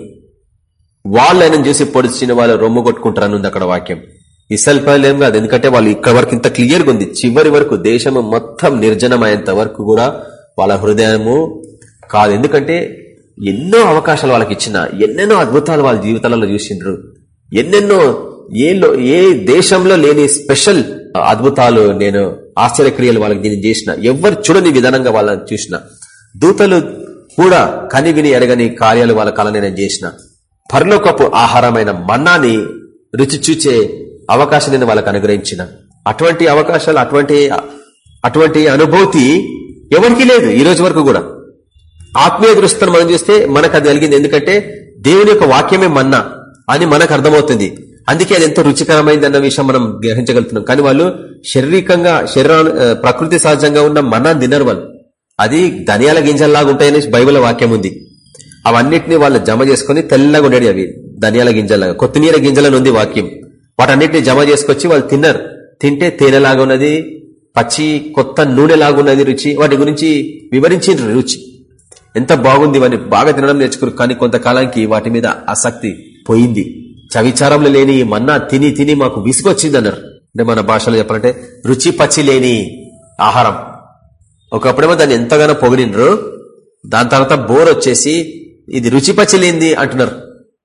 వాళ్ళు ఆయన చూసి పొడిచిన వాళ్ళు రొమ్ము కొట్టుకుంటారని ఉంది అక్కడ వాక్యం. ఇసల్పలేం కాదు ఎందుకంటే వాళ్ళు ఇక్కడ వరకు ఇంత క్లియర్గా ఉంది. చివరి వరకు దేశం మొత్తం నిర్జనమయ్యేంత వరకు కూడా వాళ్ళ హృదయము కాదు. ఎందుకంటే ఎన్నో అవకాశాలు వాళ్ళకి ఇచ్చిన ఎన్నెన్నో అద్భుతాలు వాళ్ళ జీవితాలలో చూసిండ్రు. ఎన్నెన్నో ఏ ఏ దేశంలో లేని స్పెషల్ అద్భుతాలు నేను ఆశ్చర్యక్రియలు వాళ్ళకి నేను చేసిన. ఎవరు చూడని విధానంగా వాళ్ళని చూసిన. దూతలు కూడా కని విని ఎరగని కార్యాలు వాళ్ళ కళ నేను చేసిన. పర్లోకపు ఆహారమైన మన్నాని రుచి చూచే అవకాశం నేను వాళ్ళకి అనుగ్రహించిన. అటువంటి అవకాశాలు అటువంటి అటువంటి అనుభూతి ఎవరికీ లేదు ఈ రోజు వరకు కూడా. ఆత్మీయ దృష్టిని మనం చూస్తే మనకు అది కలిగింది. ఎందుకంటే దేవుని యొక్క వాక్యమే మన్నా అని మనకు అర్థమవుతుంది. అందుకే అది ఎంతో రుచికరమైంది అన్న విషయం మనం గ్రహించగలుగుతున్నాం. కానీ వాళ్ళు శారీరకంగా శరీరా ప్రకృతి సహజంగా ఉన్న మన్నాన్ని తినరు వాళ్ళు. అది ధనియాల గింజల్లాగా ఉంటాయని బైబిల్ వాక్యం ఉంది అవన్నిటిని వాళ్ళు జమ చేసుకుని తెల్లగా ఉండేది అవి. ధనియాల గింజల్లాగా కొత్తిమీర గింజలను ఉంది వాక్యం. వాటన్నిటిని జమ చేసుకొచ్చి వాళ్ళు తిన్నారు. తింటే తేనెలాగా ఉన్నది పచ్చి కొత్త నూనెలాగున్నది రుచి వాటి గురించి వివరించిండ్రు రుచి. ఎంత బాగుంది ఇవన్నీ బాగా తినడం నేర్చుకున్నారు కానీ కొంతకాలానికి వాటి మీద ఆసక్తి పోయింది. చవిచారంలో లేని మన్నా తిని తిని మాకు విసుగొచ్చింది అన్నారు అంటే మన భాషలో చెప్పాలంటే రుచి పచ్చి లేని ఆహారం. ఒకప్పుడేమో దాన్ని ఎంతగానో పొగిడినరు. దాని తర్వాత బోర్ వచ్చేసి ఇది రుచి పచ్చలేంది అంటున్నారు.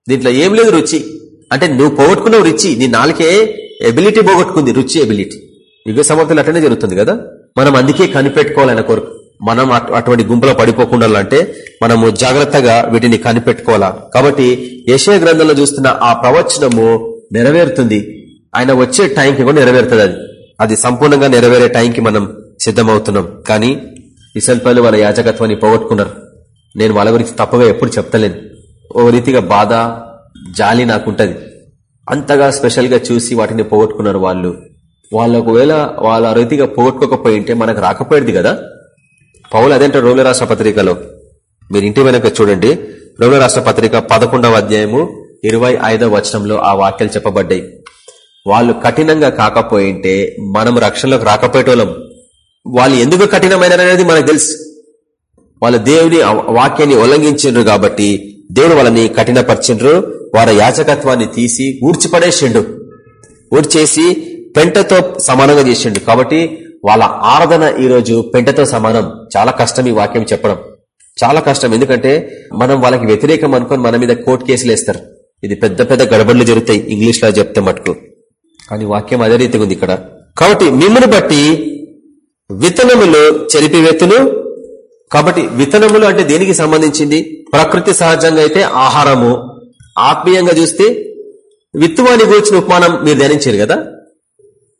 దీంట్లో ఏం లేదు రుచి. అంటే నువ్వు పోగొట్టుకున్నావు రుచి నీ నాలుకే ఎబిలిటీ పోగొట్టుకుంది రుచి ఎబిలిటీ యుగ సమాప్తులు అట్లనే జరుగుతుంది కదా? మనం అందుకే కనిపెట్టుకోవాలన్న కోరిక. మనం అటువంటి గుంపులో పడిపోకుండా అంటే మనము జాగ్రత్తగా వీటిని కనిపెట్టుకోవాలా. కాబట్టి యశయ గ్రంథంలో చూస్తున్న ఆ ప్రవచనము నెరవేరుతుంది. ఆయన వచ్చే టైంకి కూడా నెరవేరుతుంది అది. అది సంపూర్ణంగా నెరవేరే టైంకి మనం సిద్ధమవుతున్నాం. కానీ ఇసల్పల్లి వాళ్ళ యాజకత్వాన్ని పోగొట్టుకున్నారు. నేను వాళ్ళ గురించి తప్పగా ఎప్పుడు చెప్తలేను. ఓ రీతిగా బాధ జాలి నాకుంటది. అంతగా స్పెషల్గా చూసి వాటిని పోగొట్టుకున్నారు వాళ్ళు. వాళ్ళు ఒకవేళ వాళ్ళ రీతిగా పోగొట్టుకోకపోయింటే మనకు రాకపోయేది కదా? పౌలు అదేంటో రోమిల రాష్ట్ర పత్రికలో. మీరు ఇంటి వెనక చూడండి. రోమిల రాష్ట్ర పత్రిక పదకొండవ అధ్యాయము ఇరవై ఐదవ వచనంలో ఆ వాక్యాలు చెప్పబడ్డాయి. వాళ్ళు కఠినంగా కాకపోయింటే మనం రక్షణలోకి రాకపోయేటోళ్ళం. వాళ్ళు ఎందుకు కఠినమైనది మనకు తెలుసు. వాళ్ళ దేవుని వాక్యాన్ని ఉల్లంఘించిండ్రు కాబట్టి దేవుడు వాళ్ళని కఠినపరిచిండ్రు. వారి యాచకత్వాన్ని తీసి ఊడ్చిపడేసిండు. ఊడ్చేసి పెంటతో సమానంగా చేసిండు. కాబట్టి వాళ్ళ ఆరాధన ఈరోజు పెంటతో సమానం. చాలా కష్టం ఈ వాక్యం చెప్పడం. చాలా కష్టం. ఎందుకంటే మనం వాళ్ళకి వ్యతిరేకం అనుకుని మన మీద కోర్టు కేసులు వేస్తారు. ఇది పెద్ద పెద్ద గడబడులు జరుగుతాయి. ఇంగ్లీష్లో చెప్తే మటుకు. కానీ వాక్యం అదే రీతిగా ఉంది ఇక్కడ. కాబట్టి మిమ్మల్ని బట్టి విత్తనములు చెరిపివెత్తును కాబట్టి విత్తనములు అంటే దేనికి సంబంధించింది? ప్రకృతి సహజంగా అయితే ఆహారము. ఆత్మీయంగా చూస్తే విత్తువాని గురించిన ఉపమానం మీరు ధ్యానించారు కదా?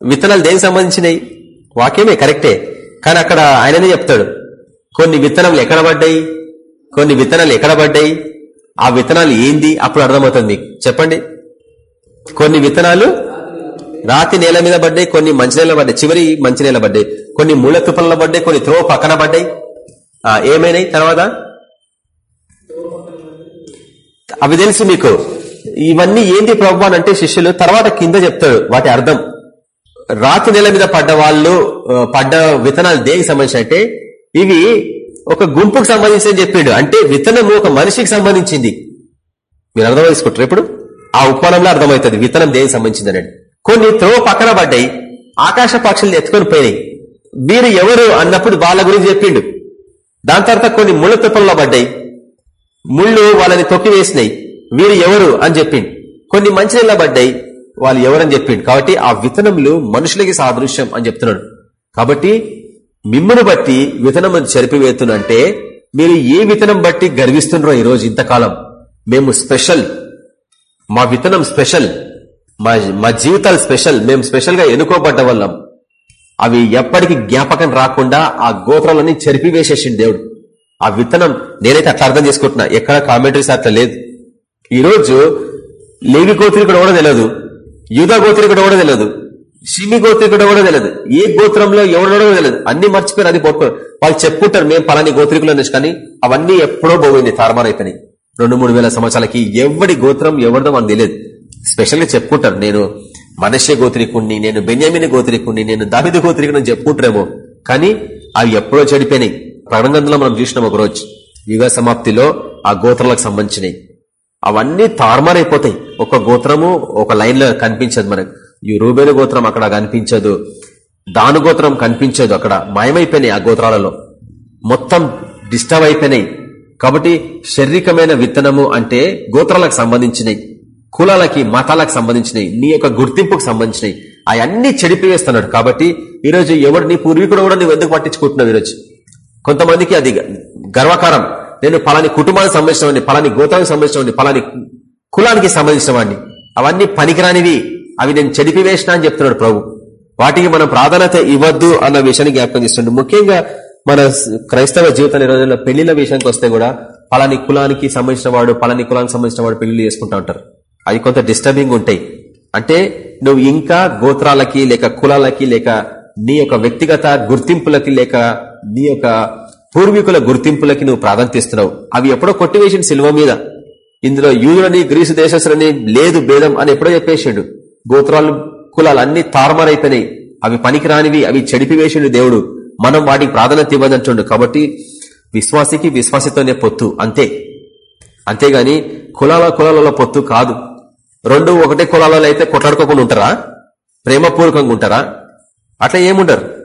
విత్తనాలు దేనికి సంబంధించినవి వాక్యమే కరెక్టే. కానీ అక్కడ ఆయననే చెప్తాడు. కొన్ని విత్తనాలు ఎక్కడ పడ్డాయి? కొన్ని విత్తనాలు ఎక్కడ పడ్డాయి? ఆ విత్తనాలు ఏంది? అప్పుడు అర్థమవుతుంది మీకు. చెప్పండి. కొన్ని విత్తనాలు రాతి నేల మీద పడ్డాయి కొన్ని మంచి నేల పడ్డాయి చివరి మంచి నేల పడ్డాయి కొన్ని మూల తుపల్లో పడ్డాయి కొన్ని త్రో పక్కన పడ్డాయి. ఏమైనాయి తర్వాత? అవి తెలుసు మీకు. ఇవన్నీ ఏంటి ప్రభు అంటే శిష్యులు తర్వాత కింద చెప్తాడు వాటి అర్థం. రాతి నెల మీద పడ్డ వాళ్ళు పడ్డ విత్తనాలు దేనికి సంబంధించి అంటే ఇవి ఒక గుంపుకు సంబంధించి అని చెప్పాడు. అంటే విత్తనము ఒక మనిషికి సంబంధించింది. మీరు అర్థం చేసుకుంటారు ఇప్పుడు? ఆ ఉపమానంలో అర్థమవుతుంది విత్తనం దేనికి సంబంధించింది అన్నాడు కొన్ని త్రోవ పక్కన పడ్డాయి. ఆకాశ పక్షులను ఎత్తుకొని పోయినాయి. మీరు ఎవరు అన్నప్పుడు వాళ్ళ గురించి చెప్పిండు. దాని తర్వాత కొన్ని ముళ్ళ తుప్పల్లో పడ్డాయి. ముళ్ళు వాళ్ళని తొక్కి వేసినాయి వీరు ఎవరు అని చెప్పిండు. కొన్ని మంచి పడ్డాయి. వాళ్ళు ఎవరని చెప్పిండు. కాబట్టి ఆ విత్తనములు మనుషులకి సాదృశ్యం అని చెప్తున్నాడు. కాబట్టి మిమ్మను బట్టి విత్తనం చెరిపివేతునంటే మీరు ఏ విత్తనం బట్టి గర్విస్తున్నారో ఈరోజు ఇంతకాలం. మేము స్పెషల్. మా విత్తనం స్పెషల్. మా మా జీవితాలు స్పెషల్. మేము స్పెషల్గా ఎన్నుకోబడ్డ వాళ్ళం. అవి ఎప్పటికీ జ్ఞాపకం రాకుండా ఆ గోత్రాలని చెరిపివేసేసింది దేవుడు. ఆ విత్తనం నేనైతే అట్లా అర్థం చేసుకుంటున్నా. ఎక్కడ కామెంటరీస్ అట్లా లేదు. ఈరోజు లేవి గోత్రికుడు కూడా తెలియదు. యూదా గోత్రికుడు కూడా తెలియదు. షిమి గోత్రికుడు కూడా తెలియదు. ఏ గోత్రంలో ఎవడో తెలియదు. అన్ని మర్చిపోయారు అది పోట్టుకోరు వాళ్ళు చెప్పుకుంటారు మేము పలాని గోత్రికులు కానీ అవన్నీ ఎప్పుడో పోయింది తారమారైపోయినాయి రెండు మూడు వేల సంవత్సరాలకి ఎవడి గోత్రం ఎవరిదో మనకు తెలియదు. స్పెషల్గా చెప్పుకుంటారు నేను మనష్య గోత్రికుణ్ణి నేను బెన్యామిని గోత్రికుణ్ణి నేను దావిద గోత్రికుని చెప్పుకుంటారేమో. కానీ అవి ఎప్పుడో చెడిపోయినాయి. ప్రణగంధంలో మనం చూసినాం ఒక రోజు యుగ సమాప్తిలో ఆ గోత్రాలకు సంబంధించినవి. అవన్నీ తారుమారైపోతాయి ఒక గోత్రము ఒక లైన్లో కనిపించదు మనకు. ఈ రూబేలు గోత్రం అక్కడ కనిపించదు. దాను గోత్రం కనిపించదు అక్కడ. మాయమైపోయినాయి ఆ గోత్రాలలో. మొత్తం డిస్టర్బ్ అయిపోయినాయి. కాబట్టి శారీరకమైన విత్తనము అంటే గోత్రాలకు సంబంధించినవి. కులాలకి మతాలకు సంబంధించినవి నీ యొక్క గుర్తింపుకు సంబంధించినవి అవన్నీ చెడిపివేస్తున్నాడు. కాబట్టి ఈరోజు ఎవడు నీ పూర్వీకుడు కూడా నువ్వు ఎందుకు పట్టించుకుంటున్నావు ఈరోజు? కొంతమందికి అది గర్వకారం. నేను పలాని కుటుంబానికి సంబంధించిన వాడిని పలాని గోతానికి సంబంధించిన వాడిని పలాని కులానికి సంబంధించిన వాడిని అవన్నీ పనికిరానివి. అవి నేను చెడిపివేసిన అని చెప్తున్నాడు ప్రభు. వాటికి మనం ప్రాధాన్యత ఇవ్వద్దు అన్న విషయాన్ని జ్ఞాపకం చేస్తుండే. ముఖ్యంగా మన క్రైస్తవ జీవితం ఈ రోజుల్లో పెళ్ళిళ్ళ విషయానికి వస్తే కూడా పలాని కులానికి సంబంధించిన వాడు పలాని కులానికి సంబంధించిన వాడు పెళ్ళి చేసుకుంటా ఉంటారు. అవి కొంత డిస్టర్బింగ్ ఉంటాయి. అంటే నువ్వు ఇంకా గోత్రాలకి లేక కులాలకి లేక నీ యొక్క వ్యక్తిగత గుర్తింపులకి లేక నీ యొక్క పూర్వీకుల గుర్తింపులకి నువ్వు ప్రాధాన్యతిస్తున్నావు. అవి ఎప్పుడో కొట్టివేసిన సిల్వ మీద. ఇందులో యూదులని గ్రీసు దేశస్తులని లేదు భేదం అని ఎప్పుడో చెప్పేసాడు. గోత్రాలు కులాలు అన్ని తారుమారైపోయినాయి. అవి పనికిరానివి అవి చెడిపివేసిండు దేవుడు. మనం వాటికి ప్రాధాన్యత ఇవ్వదంటుండు కాబట్టి విశ్వాసికి విశ్వాసితోనే పొత్తు. అంతే. అంతేగాని కులాల కులాలలో పొత్తు కాదు. రెండు ఒకటే కులాలలో అయితే కొట్లాడుకోకుండా ఉంటారా? ప్రేమపూర్వకంగా ఉంటారా? అట్లా ఏముండరు.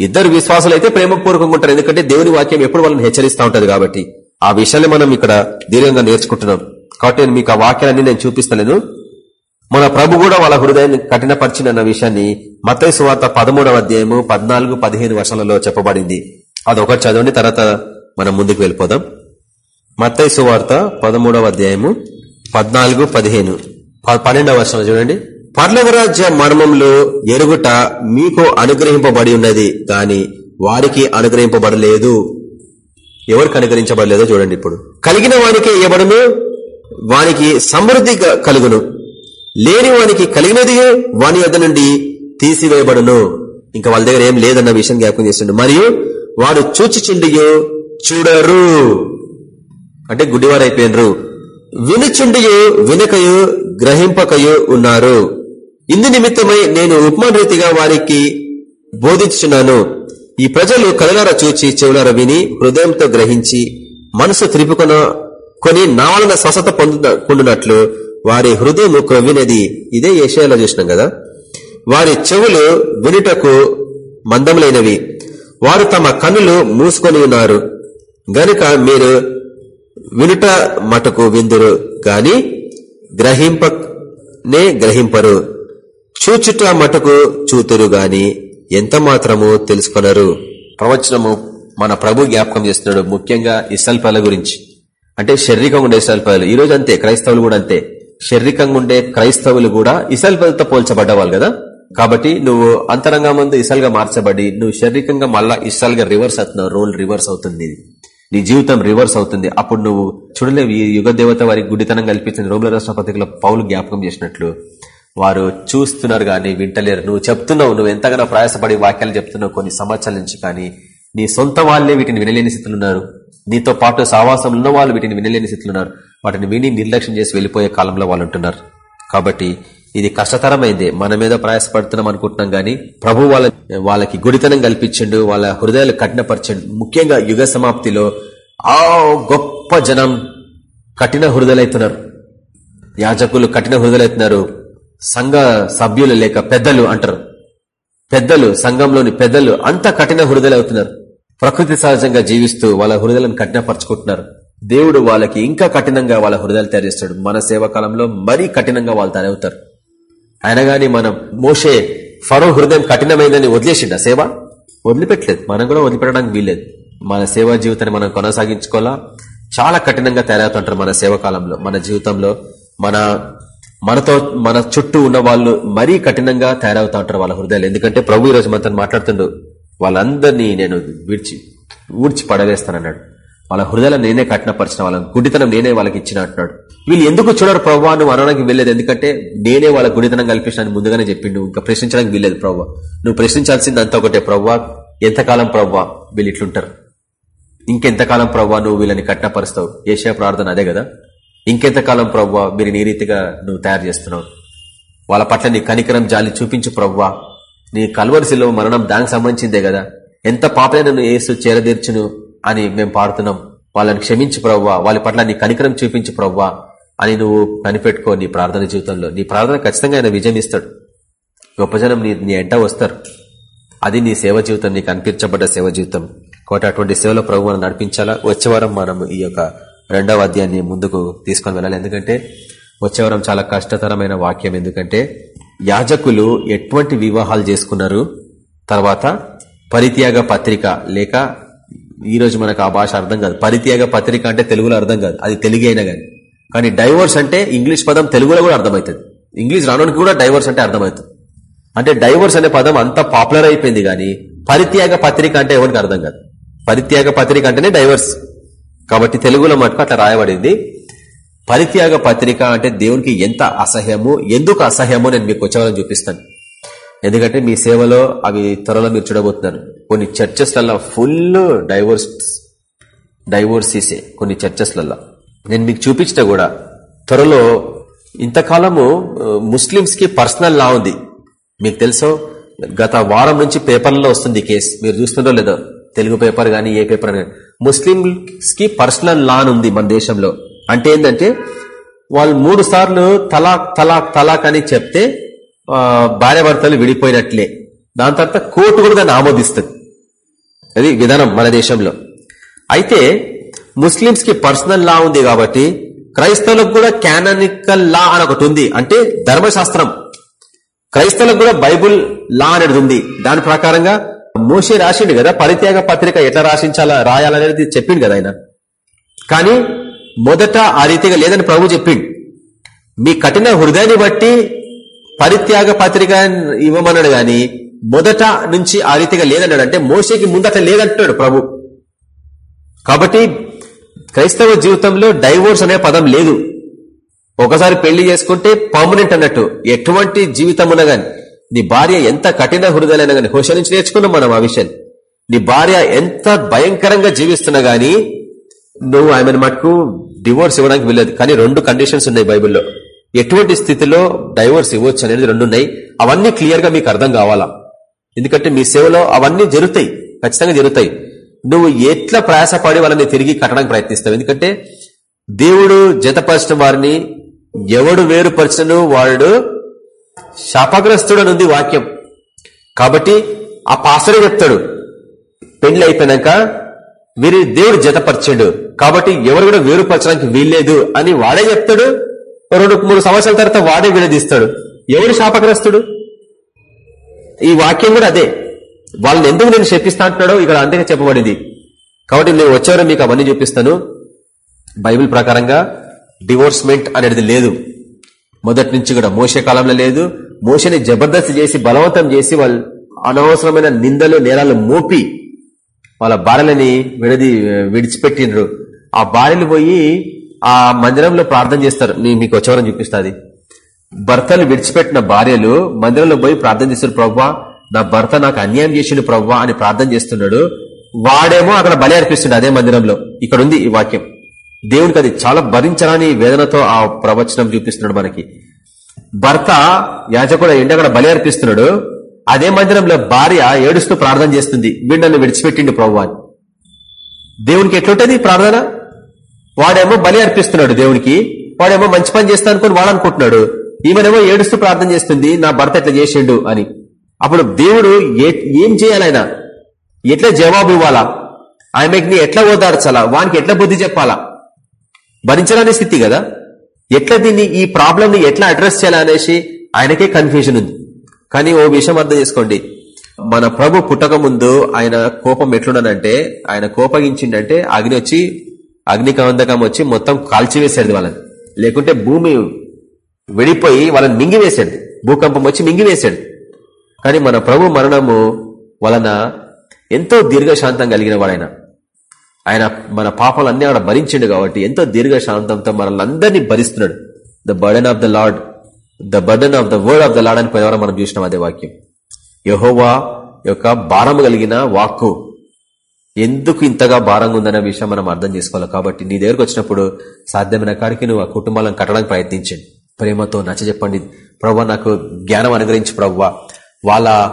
ఇద్దరు విశ్వాసాలు అయితే ప్రేమపూర్వకంగా ఉంటారు. ఎందుకంటే దేవుని వాక్యం ఎప్పుడు వాళ్ళని హెచ్చరిస్తూ ఉంటది కాబట్టి. ఆ విషయాన్ని మనం ఇక్కడ దీర్ఘంగా నేర్చుకుంటున్నాం. కాబట్టి నేను మీకు ఆ వాక్యాలన్నీ నేను చూపిస్తలేను. మన ప్రభు కూడా వాళ్ళ హృదయాన్ని కఠినపరిచిన విషయాన్ని మతయ సువార్త పదమూడవ అధ్యాయము పద్నాలుగు పదిహేను వర్షాలలో చెప్పబడింది. అదొకటి చదవండి తర్వాత మనం ముందుకు వెళ్ళిపోదాం. మత్తయి సువార్త పదమూడవ అధ్యాయము పద్నాలుగు పదిహేను. పన్నెండవ వర్షంలో చూడండి. పర్లవరాజ్య మర్మంలో ఎరుగుట మీకు అనుగ్రహింపబడి ఉన్నది కాని వారికి అనుగ్రహింపబడలేదు. ఎవరికి అనుగ్రహించబడలేదో చూడండి ఇప్పుడు. కలిగిన వానికి ఇవ్వడము వానికి సమృద్ధి కలుగును. లేని వానికి కలిగినది వాని యొద్ నుండి తీసివేయబడును. ఇంకా వాళ్ళ దగ్గర ఏం లేదన్న విషయం జ్ఞాపకం చేస్తుండే. మరియు వాడు చూచిచుండియో చూడరు. అంటే గుడ్డివారైపోయినరు. వినుచుండియు వినకయు గ్రహింపకయు ఉన్నారు. ఇందు నిమిత్తమై నేను ఉపమాన రీతిగా వారికి బోధించున్నాను ఈ ప్రజలు కలలార చూచి చెవులార విని హృదయంతో గ్రహించి మనసు త్రిపుకొన కొని నావలన స్వసత పొందుకుంటున్నట్లు వారి హృదయం క్రొవ్వినది. ఇదే ఏషియాలో చూసినాం కదా. వారి చెవులు వినుటకు మందములైనవి. వారు తమ కన్నులు మూసుకొని ఉన్నారు. గనుక మీరు వినుట మటుకు విందురు గాని గ్రహింపనే గ్రహింపరు. చూచుట మటుకు చూతురు గాని ఎంత మాత్రము తెలుసుకొనరు. ప్రవచనము మన ప్రభు జ్ఞాపకం చేస్తున్నాడు ముఖ్యంగా ఇసల్పాల గురించి. అంటే శారీరకంగా ఉండే ఇసల్పాలు ఈ రోజు అంతే క్రైస్తవులు కూడా అంతే. శారీరకంగా ఉండే క్రైస్తవులు కూడా ఇసల్పాలతో పోల్చబడ్డవాళ్ళు కదా. కాబట్టి నువ్వు అంతరంగా ముందు ఇసల్గా మార్చబడి నువ్వు శారీరకంగా మళ్ళా ఇసల్గా రివర్స్ అవుతున్నావు రోల్ రివర్స్ అవుతుంది. నీ జీవితం రివర్స్ అవుతుంది. అప్పుడు నువ్వు చూడలేవు ఈ యుగ దేవత వారికి గుడితనం కల్పించింది. రోగుల రాష్ట్ర పత్రికలో పౌలు జ్ఞాపకం చేసినట్లు వారు చూస్తున్నారు కానీ వింటలేరు. నువ్వు చెప్తున్నావు నువ్వు ఎంతగానో ప్రయాసపడి వాక్యాలు చెప్తున్నావు కొన్ని సంవత్సరాల నుంచి కానీ. నీ సొంత వాళ్ళే వీటిని వినలేని స్థితిలో ఉన్నారు. నీతో పాటు సావాసం ఉన్న వాళ్ళు వీటిని వినలేని స్థితిలో ఉన్నారు. వాటిని విని నిర్లక్ష్యం చేసి వెళ్ళిపోయే కాలంలో వాళ్ళు ఉంటున్నారు. కాబట్టి ఇది కష్టతరమైంది. మన మీద ప్రయాసపడుతున్నాం అనుకుంటున్నాం గాని ప్రభు వాళ్ళ వాళ్ళకి గుడితనం కల్పించండు వాళ్ళ హృదయాలు కఠినపరచండు. ముఖ్యంగా యుగ సమాప్తిలో ఆ గొప్ప జనం కఠిన హృదయలైతున్నారు యాజకులు కఠిన హృదయలైతున్నారు సంఘ సభ్యులు లేక పెద్దలు అంటారు. పెద్దలు సంఘంలోని పెద్దలు అంత కఠిన హృదయలవుతున్నారు ప్రకృతి సహజంగా జీవిస్తూ వాళ్ళ హృదయాలను కఠినపరచుకుంటున్నారు. దేవుడు వాళ్ళకి ఇంకా కఠినంగా వాళ్ళ హృదయాలు తయారు చేస్తాడు. మన సేవకాలంలో మరీ కఠినంగా వాళ్ళు తయారవుతారు. అయినా కానీ మనం మోసే ఫరో హృదయం కఠినమైందని వదిలేసిండ? సేవ? వదిలిపెట్టలేదు. మనం కూడా వదిలిపెట్టడానికి వీల్లేదు. మన సేవా జీవితాన్ని మనం కొనసాగించుకోవాలా? చాలా కఠినంగా తయారవుతుంటారు మన సేవకాలంలో మన జీవితంలో. మన మనతో మన చుట్టూ ఉన్న వాళ్ళు మరీ కఠినంగా తయారవుతా ఉంటారు వాళ్ళ హృదయాలు. ఎందుకంటే ప్రభు ఈరోజు మనతో మాట్లాడుతుండు వాళ్ళందరినీ నేను విడిచి ఊడ్చి పడవేస్తానన్నాడు. వాళ్ళ హృదయాలను నేనే కఠినపరిచిన వాళ్ళని గుడితనం నేనే వాళ్ళకి ఇచ్చిన అంటున్నాడు. వీళ్ళు ఎందుకు చూడరు ప్రవ్వా నువ్వు అనడానికి వెళ్ళలేదు ఎందుకంటే నేనే వాళ్ళ గుడితనం కల్పించిన ముందుగానే చెప్పిండు. ఇంకా ప్రశ్నించడానికి వీల్లేదు ప్రవ్వా. నువ్వు ప్రశ్నించాల్సింది అంతా ఒకటే ప్రవ్వా. ఎంతకాలం ప్రవ్వా వీళ్ళు ఇట్లుంటారు? ఇంకెంతకాలం ప్రవ్వా నువ్వు వీళ్ళని కట్నపరుస్తావు ఏషియా ప్రార్థన అదే కదా? ఇంకెంతకాలం ప్రవ్వా మీరు నీ రీతిగా నువ్వు తయారు చేస్తున్నావు? వాళ్ళ పట్ల నీ కనికరం జాలి చూపించు ప్రవ్వా. నీ కల్వరిశిలో మరణం దానికి సంబంధించిందే కదా? ఎంత పాపైనా నువ్వు ఏసు చేరదీర్చును? అని మేము పాడుతున్నాం. వాళ్ళని క్షమించి ప్రవ్వా వాళ్ళ పట్ల నీ కనికరం చూపించి ప్రవ్వా అని నువ్వు కనిపెట్టుకో నీ ప్రార్థన జీవితంలో. నీ ప్రార్థన ఖచ్చితంగా ఆయన విజయం ఇస్తాడు. గొప్ప జనం నీ నీ ఎంట వస్తారు. అది నీ సేవ జీవితం నీకు అనిపించబడ్డ సేవ జీవితం. కాబట్టి అటువంటి సేవలో ప్రభు మనం నడిపించాలా? వచ్చేవారం మనం ఈ యొక్క రెండవ అధ్యాయాన్ని ముందుకు తీసుకొని వెళ్ళాలి. ఎందుకంటే వచ్చేవారం చాలా కష్టతరమైన వాక్యం. ఎందుకంటే యాజకులు ఎటువంటి వివాహాలు చేసుకున్నారు? తర్వాత పరిత్యాగ పత్రిక లేక ఈ రోజు మనకు ఆ భాష అర్థం కాదు. పరిత్యాగ పత్రిక అంటే తెలుగులో అర్థం కాదు. అది తెలుగు అయినా కానీ. కానీ డైవోర్స్ అంటే ఇంగ్లీష్ పదం తెలుగులో కూడా అర్థమవుతుంది. ఇంగ్లీష్ రావడానికి కూడా డైవోర్స్ అంటే అర్థమవుతుంది. అంటే డైవోర్స్ అనే పదం అంత పాపులర్ అయిపోయింది కానీ పరిత్యాగ పత్రిక అంటే ఎవరికి అర్థం కాదు. పరిత్యాగ పత్రిక అంటేనే డైవర్స్. కాబట్టి తెలుగులో మటుకు అట్లా రాయబడింది. పరిత్యాగ పత్రిక అంటే దేవునికి ఎంత అసహ్యము ఎందుకు అసహ్యమో నేను మీకు వచ్చేవాళ్ళని చూపిస్తాను. ఎందుకంటే మీ సేవలో అవి త్వరలో మీరు చూడబోతున్నారు. కొన్ని చర్చెస్లలో ఫుల్ డైవోర్స్ డైవోర్సీసే కొన్ని చర్చెస్లలో నేను మీకు చూపించిన కూడా త్వరలో ఇంతకాలము ముస్లిమ్స్కి పర్సనల్ లా ఉంది. మీకు తెలుసో? గత వారం నుంచి పేపర్లలో వస్తుంది కేసు. మీరు చూస్తుండో లేదో? తెలుగు పేపర్ కానీ ఏ పేపర్ కానీ ముస్లింస్కి పర్సనల్ లా ఉంది మన దేశంలో. అంటే ఏంటంటే వాళ్ళు మూడు సార్లు తలాక్ తలాక్ తలాక్ అని చెప్తే భార్యాభర్తలు విడిపోయినట్లే. దాని తర్వాత కోర్టు కూడా దాన్ని ఆమోదిస్తుంది. అది విధానం మన దేశంలో. అయితే ముస్లింస్కి పర్సనల్ లా ఉంది కాబట్టి క్రైస్తవులకు కూడా క్యానానికల్ లా అని ఒకటి ఉంది. అంటే ధర్మశాస్త్రం. క్రైస్తవులకు కూడా బైబుల్ లా అనేది ఉంది. దాని ప్రకారంగా మోసే రాసిండు కదా పరిత్యాగ పత్రిక ఎట్లా రాసించాలా రాయాలనేది చెప్పిండు కదా ఆయన. కానీ మొదట ఆ రీతిగా లేదని ప్రభు చెప్పిండు. మీ కఠిన హృదయాన్ని బట్టి పరిత్యాగ పత్రిక ఇవ్వమన్నాడు గాని మొదట నుంచి ఆ రీతిగా లేదన్నాడు. అంటే మోసేకి ముందట లేదంటున్నాడు ప్రభు. కాబట్టి క్రైస్తవ జీవితంలో డైవోర్స్ అనే పదం లేదు. ఒకసారి పెళ్ళి చేసుకుంటే పర్మనెంట్ అన్నట్టు. ఎటువంటి జీవితం ఉన్నా గాని నీ భార్య ఎంత కఠిన హృదయాలైనా గానీ హోష నుంచి నేర్చుకున్నాం మనం ఆ విషయాన్ని నీ భార్య ఎంత భయంకరంగా జీవిస్తున్నా గానీ నువ్వు ఆమెను మటుకు డివోర్స్ ఇవ్వడానికి వెళ్ళదు కానీ రెండు కండిషన్స్ ఉన్నాయి బైబిల్లో. ఎటువంటి స్థితిలో డైవోర్స్ ఇవ్వచ్చు అనేది రెండు ఉన్నాయి అవన్నీ క్లియర్గా మీకు అర్థం కావాలా? ఎందుకంటే మీ సేవలో అవన్నీ జరుగుతాయి. ఖచ్చితంగా జరుగుతాయి. నువ్వు ఎట్లా ప్రయాసపడి వాళ్ళని తిరిగి కట్టడానికి ప్రయత్నిస్తావు? ఎందుకంటే దేవుడు జతపరిచిన వారిని ఎవడు వేరుపరచను వాడు శాపగ్రస్తుడనుంది వాక్యం. కాబట్టి ఆ పాసరే చెప్తాడు పెళ్ళి అయిపోయినాక వీరి దేవుడు జతపరచాడు. కాబట్టి ఎవరు కూడా వేరుపరచడానికి వీల్లేదు అని వాడే చెప్తాడు. రెండు మూడు సంవత్సరాల తర్వాత వాడే విడదీస్తాడు. ఎవడు శాపగ్రస్తుడు? ఈ వాక్యం కూడా అదే. వాళ్ళని ఎందుకు నేను చెప్పిస్తా అంటున్నాడో ఇక్కడ అంతగా చెప్పబడింది. కాబట్టి నేను వచ్చేవారు మీకు అవన్నీ చూపిస్తాను. బైబిల్ ప్రకారంగా డివోర్స్మెంట్ అనేది లేదు. మొదటి నుంచి కూడా మోసే కాలంలో లేదు. మోసని జబర్దస్త్ చేసి బలవంతం చేసి వాళ్ళు అనవసరమైన నిందలు నేరాలు మోపి వాళ్ళ భార్యలని విడది విడిచిపెట్టినరు ఆ భార్యలు పోయి ఆ మందిరంలో ప్రార్థన చేస్తారు. నేను మీకు వచ్చేవారని చూపిస్తుంది భర్తలు విడిచిపెట్టిన భార్యలు మందిరంలో పోయి ప్రార్థన చేస్తారు ప్రవ్వా నా భర్త నాకు అన్యాయం చేసిండు ప్రవ్వా అని ప్రార్థన చేస్తున్నాడు. వాడేమో అక్కడ బలి అర్పిస్తుండే అదే మందిరంలో. ఇక్కడ ఉంది ఈ వాక్యం. దేవునికి అది చాలా భరించరాని వేదనతో ఆ ప్రవచనం చూపిస్తున్నాడు మనకి. భర్త యాజకుడు ఏంటి అక్కడ బలి అర్పిస్తున్నాడు. అదే మందిరంలో భార్య ఏడుస్తూ ప్రార్థన చేస్తుంది. బిడ్డను విడిచిపెట్టిండు ప్రవ్వా దేవునికి ఎట్లుంటది ప్రార్థన? వాడేమో బలి అర్పిస్తున్నాడు దేవునికి వాడేమో మంచి పని చేస్తా అనుకుని వాడు అనుకుంటున్నాడు ఈమెనేమో ఏడుస్తూ ప్రార్థన చేస్తుంది నా భర్త ఎట్లా చేసిండు అని. అప్పుడు దేవుడు ఏం చేయాలైనా ఎట్లా జవాబు ఇవ్వాలా? ఆమెకి ఎట్లా ఓదార్చాలా? వానికి ఎట్లా బుద్ధి చెప్పాలా? భరించరాని స్థితి కదా. ఎట్లా దీన్ని ఈ ప్రాబ్లం ని ఎట్లా అడ్రస్ చేయాలా అనేసి ఆయనకే కన్ఫ్యూజన్ ఉంది. కానీ ఓ విషయం అర్థం చేసుకోండి. మన ప్రభు పుట్టక ముందు ఆయన కోపం ఎట్లుండనంటే ఆయన కోపగించిండంటే అగ్ని వచ్చి అగ్నికవందకం వచ్చి మొత్తం కాల్చివేసేది వాళ్ళని. లేకుంటే భూమి విడిపోయి వాళ్ళని మింగివేశాడు భూకంపం వచ్చి మింగివేశాడు కానీ మన ప్రభు మరణము వలన ఎంతో దీర్ఘశాంతం కలిగిన వాడైన. ఆయన మన పాపాలన్నీ ఆడ భరించిండు కాబట్టి ఎంతో దీర్ఘశాంతంతో మనల్ని అందరినీ భరిస్తున్నాడు. The burden of the Lord the burden of the word of the Lord అని పోయినవరం మనం చూసినాం అదే వాక్యం. యహోవా యొక్క భారము కలిగిన వాక్కు ఎందుకు ఇంతగా భారంగా ఉందనే విషయం మనం అర్థం చేసుకోవాలి. కాబట్టి నీ దగ్గరకు వచ్చినప్పుడు సాధ్యమైన కాడికి నువ్వు ఆ కుటుంబాలను కట్టడానికి ప్రయత్నించండి. ప్రేమతో నచ్చ చెప్పండి. ప్రవ్వ నాకు జ్ఞానం అనుగ్రహించి ప్రవ్వ. వాళ్ళ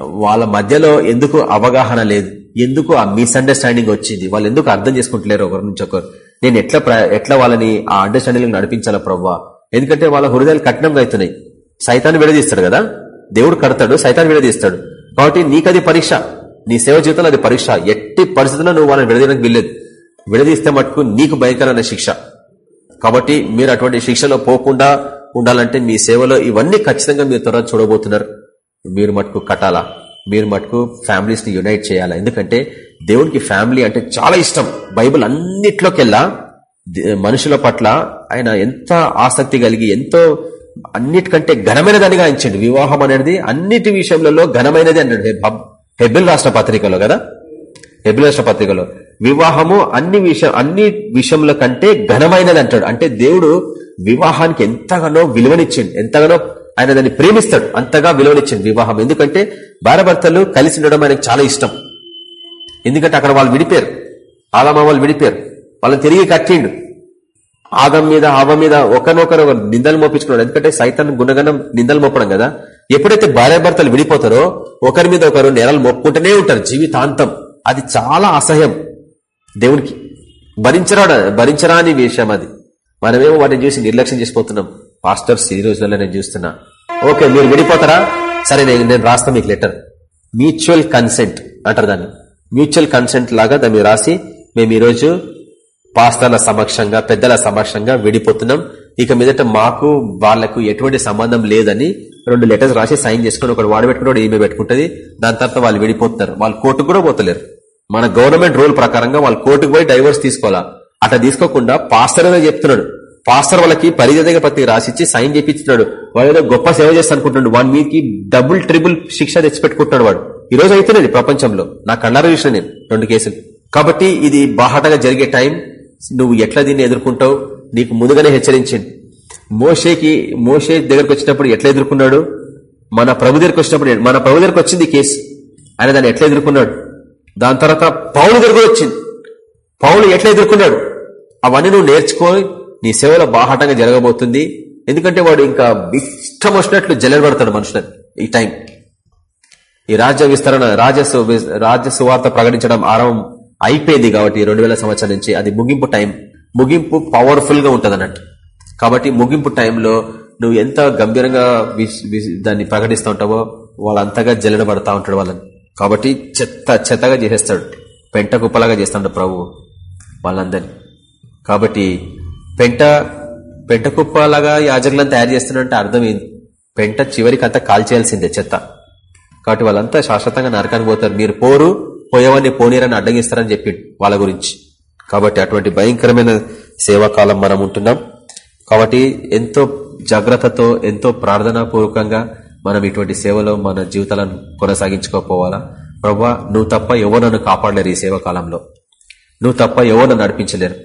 వాళ్ళ మధ్యలో ఎందుకు అవగాహన లేదు? ఎందుకు ఆ మిస్అండర్స్టాండింగ్ వచ్చింది? వాళ్ళు ఎందుకు అర్థం చేసుకుంటలేరు ఒకరి నుంచి ఒకరు? నేను ఎట్లా ఎట్లా వాళ్ళని ఆ అండర్స్టాండింగ్ నడిపించాలా ప్రవ్వా? ఎందుకంటే వాళ్ళ హృదయాలు కఠినంగా అవుతున్నాయి. సైతాన్ని విడదీస్తాడు కదా? దేవుడు కడతాడు సైతాన్ని విడదీస్తాడు. కాబట్టి నీకది పరీక్ష. నీ సేవ జీవితంలో అది పరీక్ష. ఎట్టి పరిస్థితుల్లో నువ్వు వాళ్ళని విడదీయడానికి వెళ్ళలేదు విడదీస్తే మటుకు నీకు భయంకరమైన శిక్ష. కాబట్టి మీరు అటువంటి శిక్షలో పోకుండా ఉండాలంటే మీ సేవలో ఇవన్నీ ఖచ్చితంగా మీరు త్వరగా చూడబోతున్నారు. మీరు మటుకు కట్టాలా? మీరు మటుకు ఫ్యామిలీస్ని యునైట్ చేయాలా? ఎందుకంటే దేవునికి ఫ్యామిలీ అంటే చాలా ఇష్టం. బైబుల్ అన్నిట్లోకెల్లా మనుషుల పట్ల ఆయన ఎంత ఆసక్తి కలిగి ఎంతో అన్నిటికంటే ఘనమైనదని గాయించండి వివాహం అనేది అన్నిటి విషయంలో ఘనమైనది అన్నాడు. హెబిల్ రాష్ట్ర పత్రికలో కదా? హెబిల్ రాష్ట్ర పత్రికలో. వివాహము అన్ని విషయం అన్ని విషయముల కంటే ఘనమైనది అంటాడు. అంటే దేవుడు వివాహానికి ఎంతగానో విలువనిచ్చిండు. ఎంతగానో ఆయన దాన్ని ప్రేమిస్తాడు. అంతగా విలువనిచ్చిండు వివాహం. ఎందుకంటే భార్యభర్తలు కలిసి ఉండడం ఆయనకు చాలా ఇష్టం. ఎందుకంటే అక్కడ వాళ్ళు విడిపారు ఆదమ వాళ్ళు విడిపారు వాళ్ళని తిరిగి కట్టిండు. ఆగం మీద ఆవ మీద ఒకరినొకరు నిందలు మోపించుకున్నాడు. ఎందుకంటే సైతాన్ గుణగణం నిందలు మోపడం కదా? ఎప్పుడైతే భార్యాభర్తలు విడిపోతారో ఒకరి మీద ఒకరు నెలలు మొక్కుంటూనే ఉంటారు జీవితాంతం. అది చాలా అసహ్యం దేవునికి. భరించరా భరించరాని విషయం అది. మనమేమో వాటిని చూసి నిర్లక్ష్యం చేసిపోతున్నాం. పాస్టర్స్ ఈ రోజులలో నేను చూస్తున్నా. ఓకే మీరు విడిపోతారా? సరే నేను నేను రాస్తా మీకు లెటర్. మ్యూచువల్ కన్సెంట్ అంటారు దాన్ని. మ్యూచువల్ కన్సెంట్ లాగా దాన్ని రాసి మేము ఈరోజు పాస్టర్ల సమక్షంగా పెద్దల సమక్షంగా విడిపోతున్నాం. ఇక మీదట మాకు వాళ్ళకు ఎటువంటి సంబంధం లేదని రెండు లెటర్స్ రాసి సైన్ చేసుకుని ఒకటి వాడు పెట్టుకున్నాడు ఈమె పెట్టుకుంటుంది. దాని తర్వాత వాళ్ళు విడిపోతున్నారు వాళ్ళు కోర్టుకు కూడా పోతలేరు. మన గవర్నమెంట్ రూల్ ప్రకారంగా వాళ్ళు కోర్టుకు పోయి డైవర్స్ తీసుకోవాలా? అట్లా తీసుకోకుండా పాస్టర్ చెప్తున్నాడు. పాస్టర్ వాళ్ళకి పరిజయ ప్రతి రాసిచ్చి సైన్ చేపించున్నాడు వాడు ఏదో గొప్ప సేవ చేస్తా అనుకుంటున్నాడు వాడి మీదకి డబుల్ ట్రిపుల్ శిక్ష తెచ్చిపెట్టుకుంటున్నాడు వాడు. ఈ రోజు అయితేనేది ప్రపంచంలో. నా కన్నర చూసిన నేను రెండు కేసులు. కాబట్టి ఇది బాహటగా జరిగే టైం నువ్వు ఎట్లా దీన్ని ఎదుర్కొంటావు? నీకు ముందుగానే హెచ్చరించండి. మోషేకి మోషే దగ్గరకు వచ్చినప్పుడు ఎట్లా ఎదుర్కొన్నాడు? మన ప్రభు దగ్గరకు వచ్చినప్పుడు మన ప్రభు దగ్గరకు వచ్చింది కేసు. ఆయన దాన్ని ఎట్లా ఎదుర్కొన్నాడు? దాని తర్వాత పౌలు దగ్గర వచ్చింది. పౌలు ఎట్లా ఎదుర్కొన్నాడు? అవన్నీ నువ్వు నేర్చుకో నీ సేవలో బాహాటంగా జరగబోతుంది. ఎందుకంటే వాడు ఇంకా ఇష్టం వచ్చినట్లు జల్లెడబడతాడు మనుషులని ఈ టైం. ఈ రాజ్య విస్తరణ రాజస్సు రాజ్య సువార్త ప్రకటించడం ఆరంభం అయిపోయింది కాబట్టి రెండు వేల సంవత్సరం నుంచి. అది ముగింపు టైం. ముగింపు పవర్ఫుల్గా ఉంటుంది అన్నట్టు కాబట్టి ముగింపు టైంలో నువ్వు ఎంత గంభీరంగా దాన్ని ప్రకటిస్తూ ఉంటావో వాళ్ళంతగా జల్లడబడతా ఉంటాడు వాళ్ళని. కాబట్టి చెత్త చెత్తగా చేసేస్తాడు. పెంట కుప్పలాగా చేస్తాడు ప్రభు వాళ్ళందరినీ. కాబట్టి పెంట పెంట కుప్పలాగా యాజకులను తయారు చేస్తున్నట్టు అర్థం ఏంది పెంట చివరికి అంతా కాల్చేయాల్సిందే చెత్త. కాబట్టి వాళ్ళంతా శాశ్వతంగా నరకానికి పోతారు. మీరు పోరు పోయేవాడిని పోనీరని అడ్డగిస్తారని చెప్పి వాళ్ళ గురించి. కాబట్టి అటువంటి భయంకరమైన సేవాకాలం మనం ఉంటున్నాం. కాబట్టి ఎంతో జాగ్రత్తతో ఎంతో ప్రార్థనాపూర్వకంగా మనం ఇటువంటి సేవలో మన జీవితాలను కొనసాగించుకోపోవాలా? ప్రభా నువ్వు తప్ప ఎవరు నన్ను కాపాడలేరు ఈ సేవకాలంలో నువ్వు తప్ప ఎవరు నన్ను నడిపించలేరు.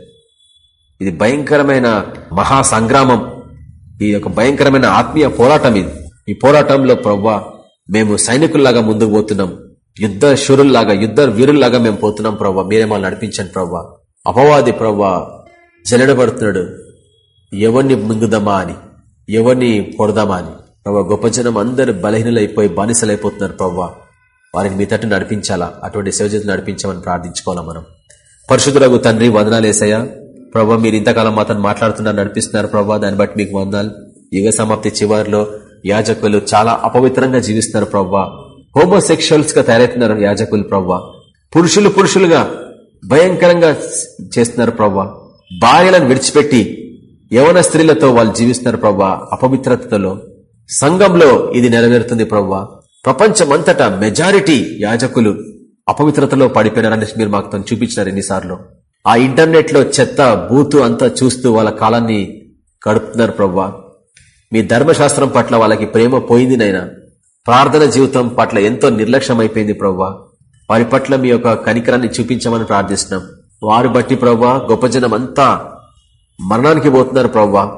ఇది భయంకరమైన మహా సంగ్రామం ఈ యొక్క భయంకరమైన ఆత్మీయ పోరాటం ఇది. ఈ పోరాటంలో ప్రవ్వా మేము సైనికుల్లాగా ముందుకు పోతున్నాం. యుద్ధ శూరుల్లాగా యుద్ధ వీరుల్లాగా మేము పోతున్నాం ప్రవ్వా మీరేమో నడిపించండి ప్రవ్వా అపవాది ప్రవ్వా జలడబడుతున్నాడు ఎవరిని మింగుదామా అని ఎవరిని పొడదామా అని ప్రభావ గొప్ప జనం అందరు బలహీనలైపోయి బానిసలైపోతున్నారు ప్రవ్వా వారిని మీ తట్టు నడిపించాలా? అటువంటి సేవజలు నడిపించామని ప్రార్థించుకోవాలా మనం? పరిశుద్ధులకు తండ్రి వదనాలేసయ్యా ప్రభావ మీరు ఇంతకాలం మాత్రం మాట్లాడుతున్నారు నడిపిస్తున్నారు ప్రభావ దాన్ని బట్టి మీకు వందాలు యుగ సమాప్తి చివరిలో యాజకులు చాలా అపవిత్రంగా జీవిస్తున్నారు ప్రవ్వా హోమోసెక్షువల్స్గా తయారవుతున్నారు యాజకులు ప్రవ్వా పురుషులు పురుషులుగా భయంకరంగా చేస్తున్నారు ప్రవ్వా భార్యలను విడిచిపెట్టి యవన స్త్రీలతో వాళ్ళు జీవిస్తున్నారు ప్రవ్వా అపవిత్రతలో. సంఘంలో ఇది నెరవేరుతుంది ప్రవ్వా. ప్రపంచమంతటా మెజారిటీ యాజకులు అపవిత్రతలో పడిపోయినారని మీరు మాకు చూపించినారు ఎన్నిసార్లు. ఆ ఇంటర్నెట్లో చెత్త బూతు అంతా చూస్తూ వాళ్ళ కాలాన్ని గడుపుతున్నారు ప్రవ్వా. మీ ధర్మశాస్త్రం పట్ల వాళ్ళకి ప్రేమ పోయింది నైనా ప్రార్థన జీవితం పట్ల ఎంతో నిర్లక్ష్యం అయిపోయింది ప్రవ్వా. వారి పట్ల మీ యొక్క కనికరాన్ని చూపించమని ప్రార్థిస్తున్నాం. వారు బట్టి ప్రవ్వా గొప్ప జనం అంతా మరణానికి పోతున్నారు ప్రవ్వా.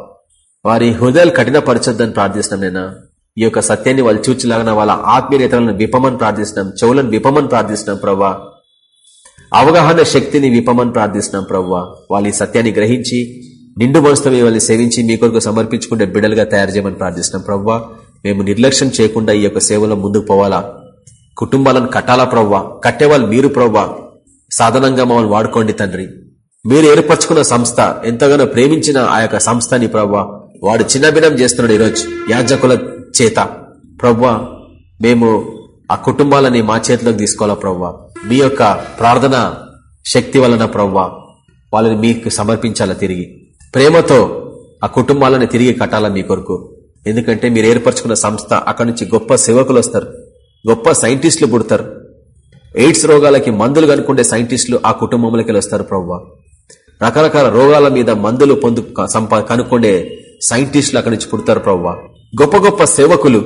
వారి హృదయాలు కఠినపరచొద్దని ప్రార్థిస్తున్నాం నేను ఈ యొక్క సత్యాన్ని వాళ్ళు చూచిలాగిన వాళ్ళ ఆత్మీయతలను విపమని ప్రార్థిస్తున్నాం. చెవులను విపమని ప్రార్థిస్తున్నాం ప్రవ్వా. అవగాహన శక్తిని విపమని ప్రార్థిస్తున్నాం ప్రవ్వా. వాళ్ళ ఈ సత్యాన్ని గ్రహించి నిండు మనసుతో వాళ్ళని సేవించి మీ కొరకు సమర్పించుకుంటే బిడ్డలుగా తయారు చేయమని ప్రార్థిస్తున్నాం ప్రవ్వా. మేము నిర్లక్ష్యం చేయకుండా ఈ యొక్క సేవలో ముందుకు పోవాలా? కుటుంబాలను కట్టాలా ప్రవ్వా? కట్టేవాళ్ళు మీరు ప్రవ్వా. సాధనంగా మమ్మల్ని వాడుకోండి తండ్రి. మీరు ఏర్పరచుకున్న సంస్థ ఎంతగానో ప్రేమించిన ఆ యొక్క సంస్థని ప్రవ్వా వాడు చిన్నభిన్నం చేస్తున్నాడు ఈరోజు యాజకుల చేత. ప్రవ్వా మేము ఆ కుటుంబాలని మా చేతిలోకి తీసుకోవాలా ప్రవ్వా? మీ యొక్క ప్రార్థన శక్తి వలన ప్రవ్వా వాళ్ళని మీకు సమర్పించాలా తిరిగి? ప్రేమతో ఆ కుటుంబాలను తిరిగి కట్టాలా మీ కొరకు? ఎందుకంటే మీరు ఏర్పరచుకున్న సంస్థ అక్కడి నుంచి గొప్ప సేవకులు వస్తారు గొప్ప సైంటిస్టులు పుడతారు. ఎయిడ్స్ రోగాలకి మందులు కనుక్కుండే సైంటిస్టులు ఆ కుటుంబంలోకి వస్తారు ప్రవ్వా. రకరకాల రోగాల మీద మందులు పొందు సంపా కనుక్కుండే సైంటిస్టులు అక్కడి నుంచి పుడతారు ప్రవ్వా. గొప్ప గొప్ప సేవకులు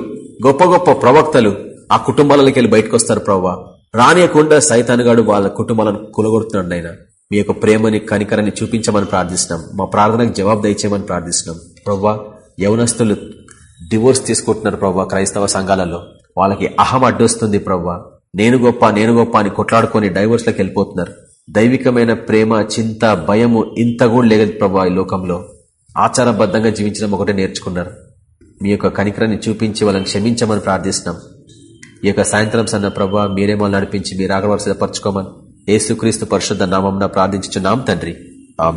గొప్ప గొప్ప ప్రవక్తలు ఆ కుటుంబాలకి వెళ్ళి బయటకు వస్తారు ప్రవ్వా. రానియకుండా సైతానుగాడు వాళ్ళ కుటుంబాలను కులగొడుతున్నాడు ఆయన మీ యొక్క ప్రేమని కనికరాన్ని చూపించమని ప్రార్థిస్తున్నాం. మా ప్రార్థనకు జవాబు దయచేయమని ప్రార్థిస్తున్నాం. ప్రవ్వా యవనస్తులు డివోర్స్ తీసుకుంటున్నారు ప్రవ్వా క్రైస్తవ సంఘాలలో. వాళ్ళకి అహం అడ్డొస్తుంది ప్రవ్వా. నేను గొప్ప నేను గొప్ప అని కొట్లాడుకొని డైవోర్స్లోకి వెళ్ళిపోతున్నారు. దైవికమైన ప్రేమ చింత భయము ఇంత కూడా లేదు ప్రభా ఈ లోకంలో. ఆచారబద్ధంగా జీవించడం ఒకటే నేర్చుకున్నారు. మీ యొక్క కనికరాన్ని చూపించి వాళ్ళని క్షమించమని ప్రార్థిస్తున్నాం. ఈ యొక్క సాయంత్రం సన్న ప్రభావ మీరేమో నడిపించి మీరు ఆగవలసిపరచుకోమని ఏసుక్రీస్తు పరిశుద్ధ నామం ప్రార్థించున్నాం తండ్రి. ఆ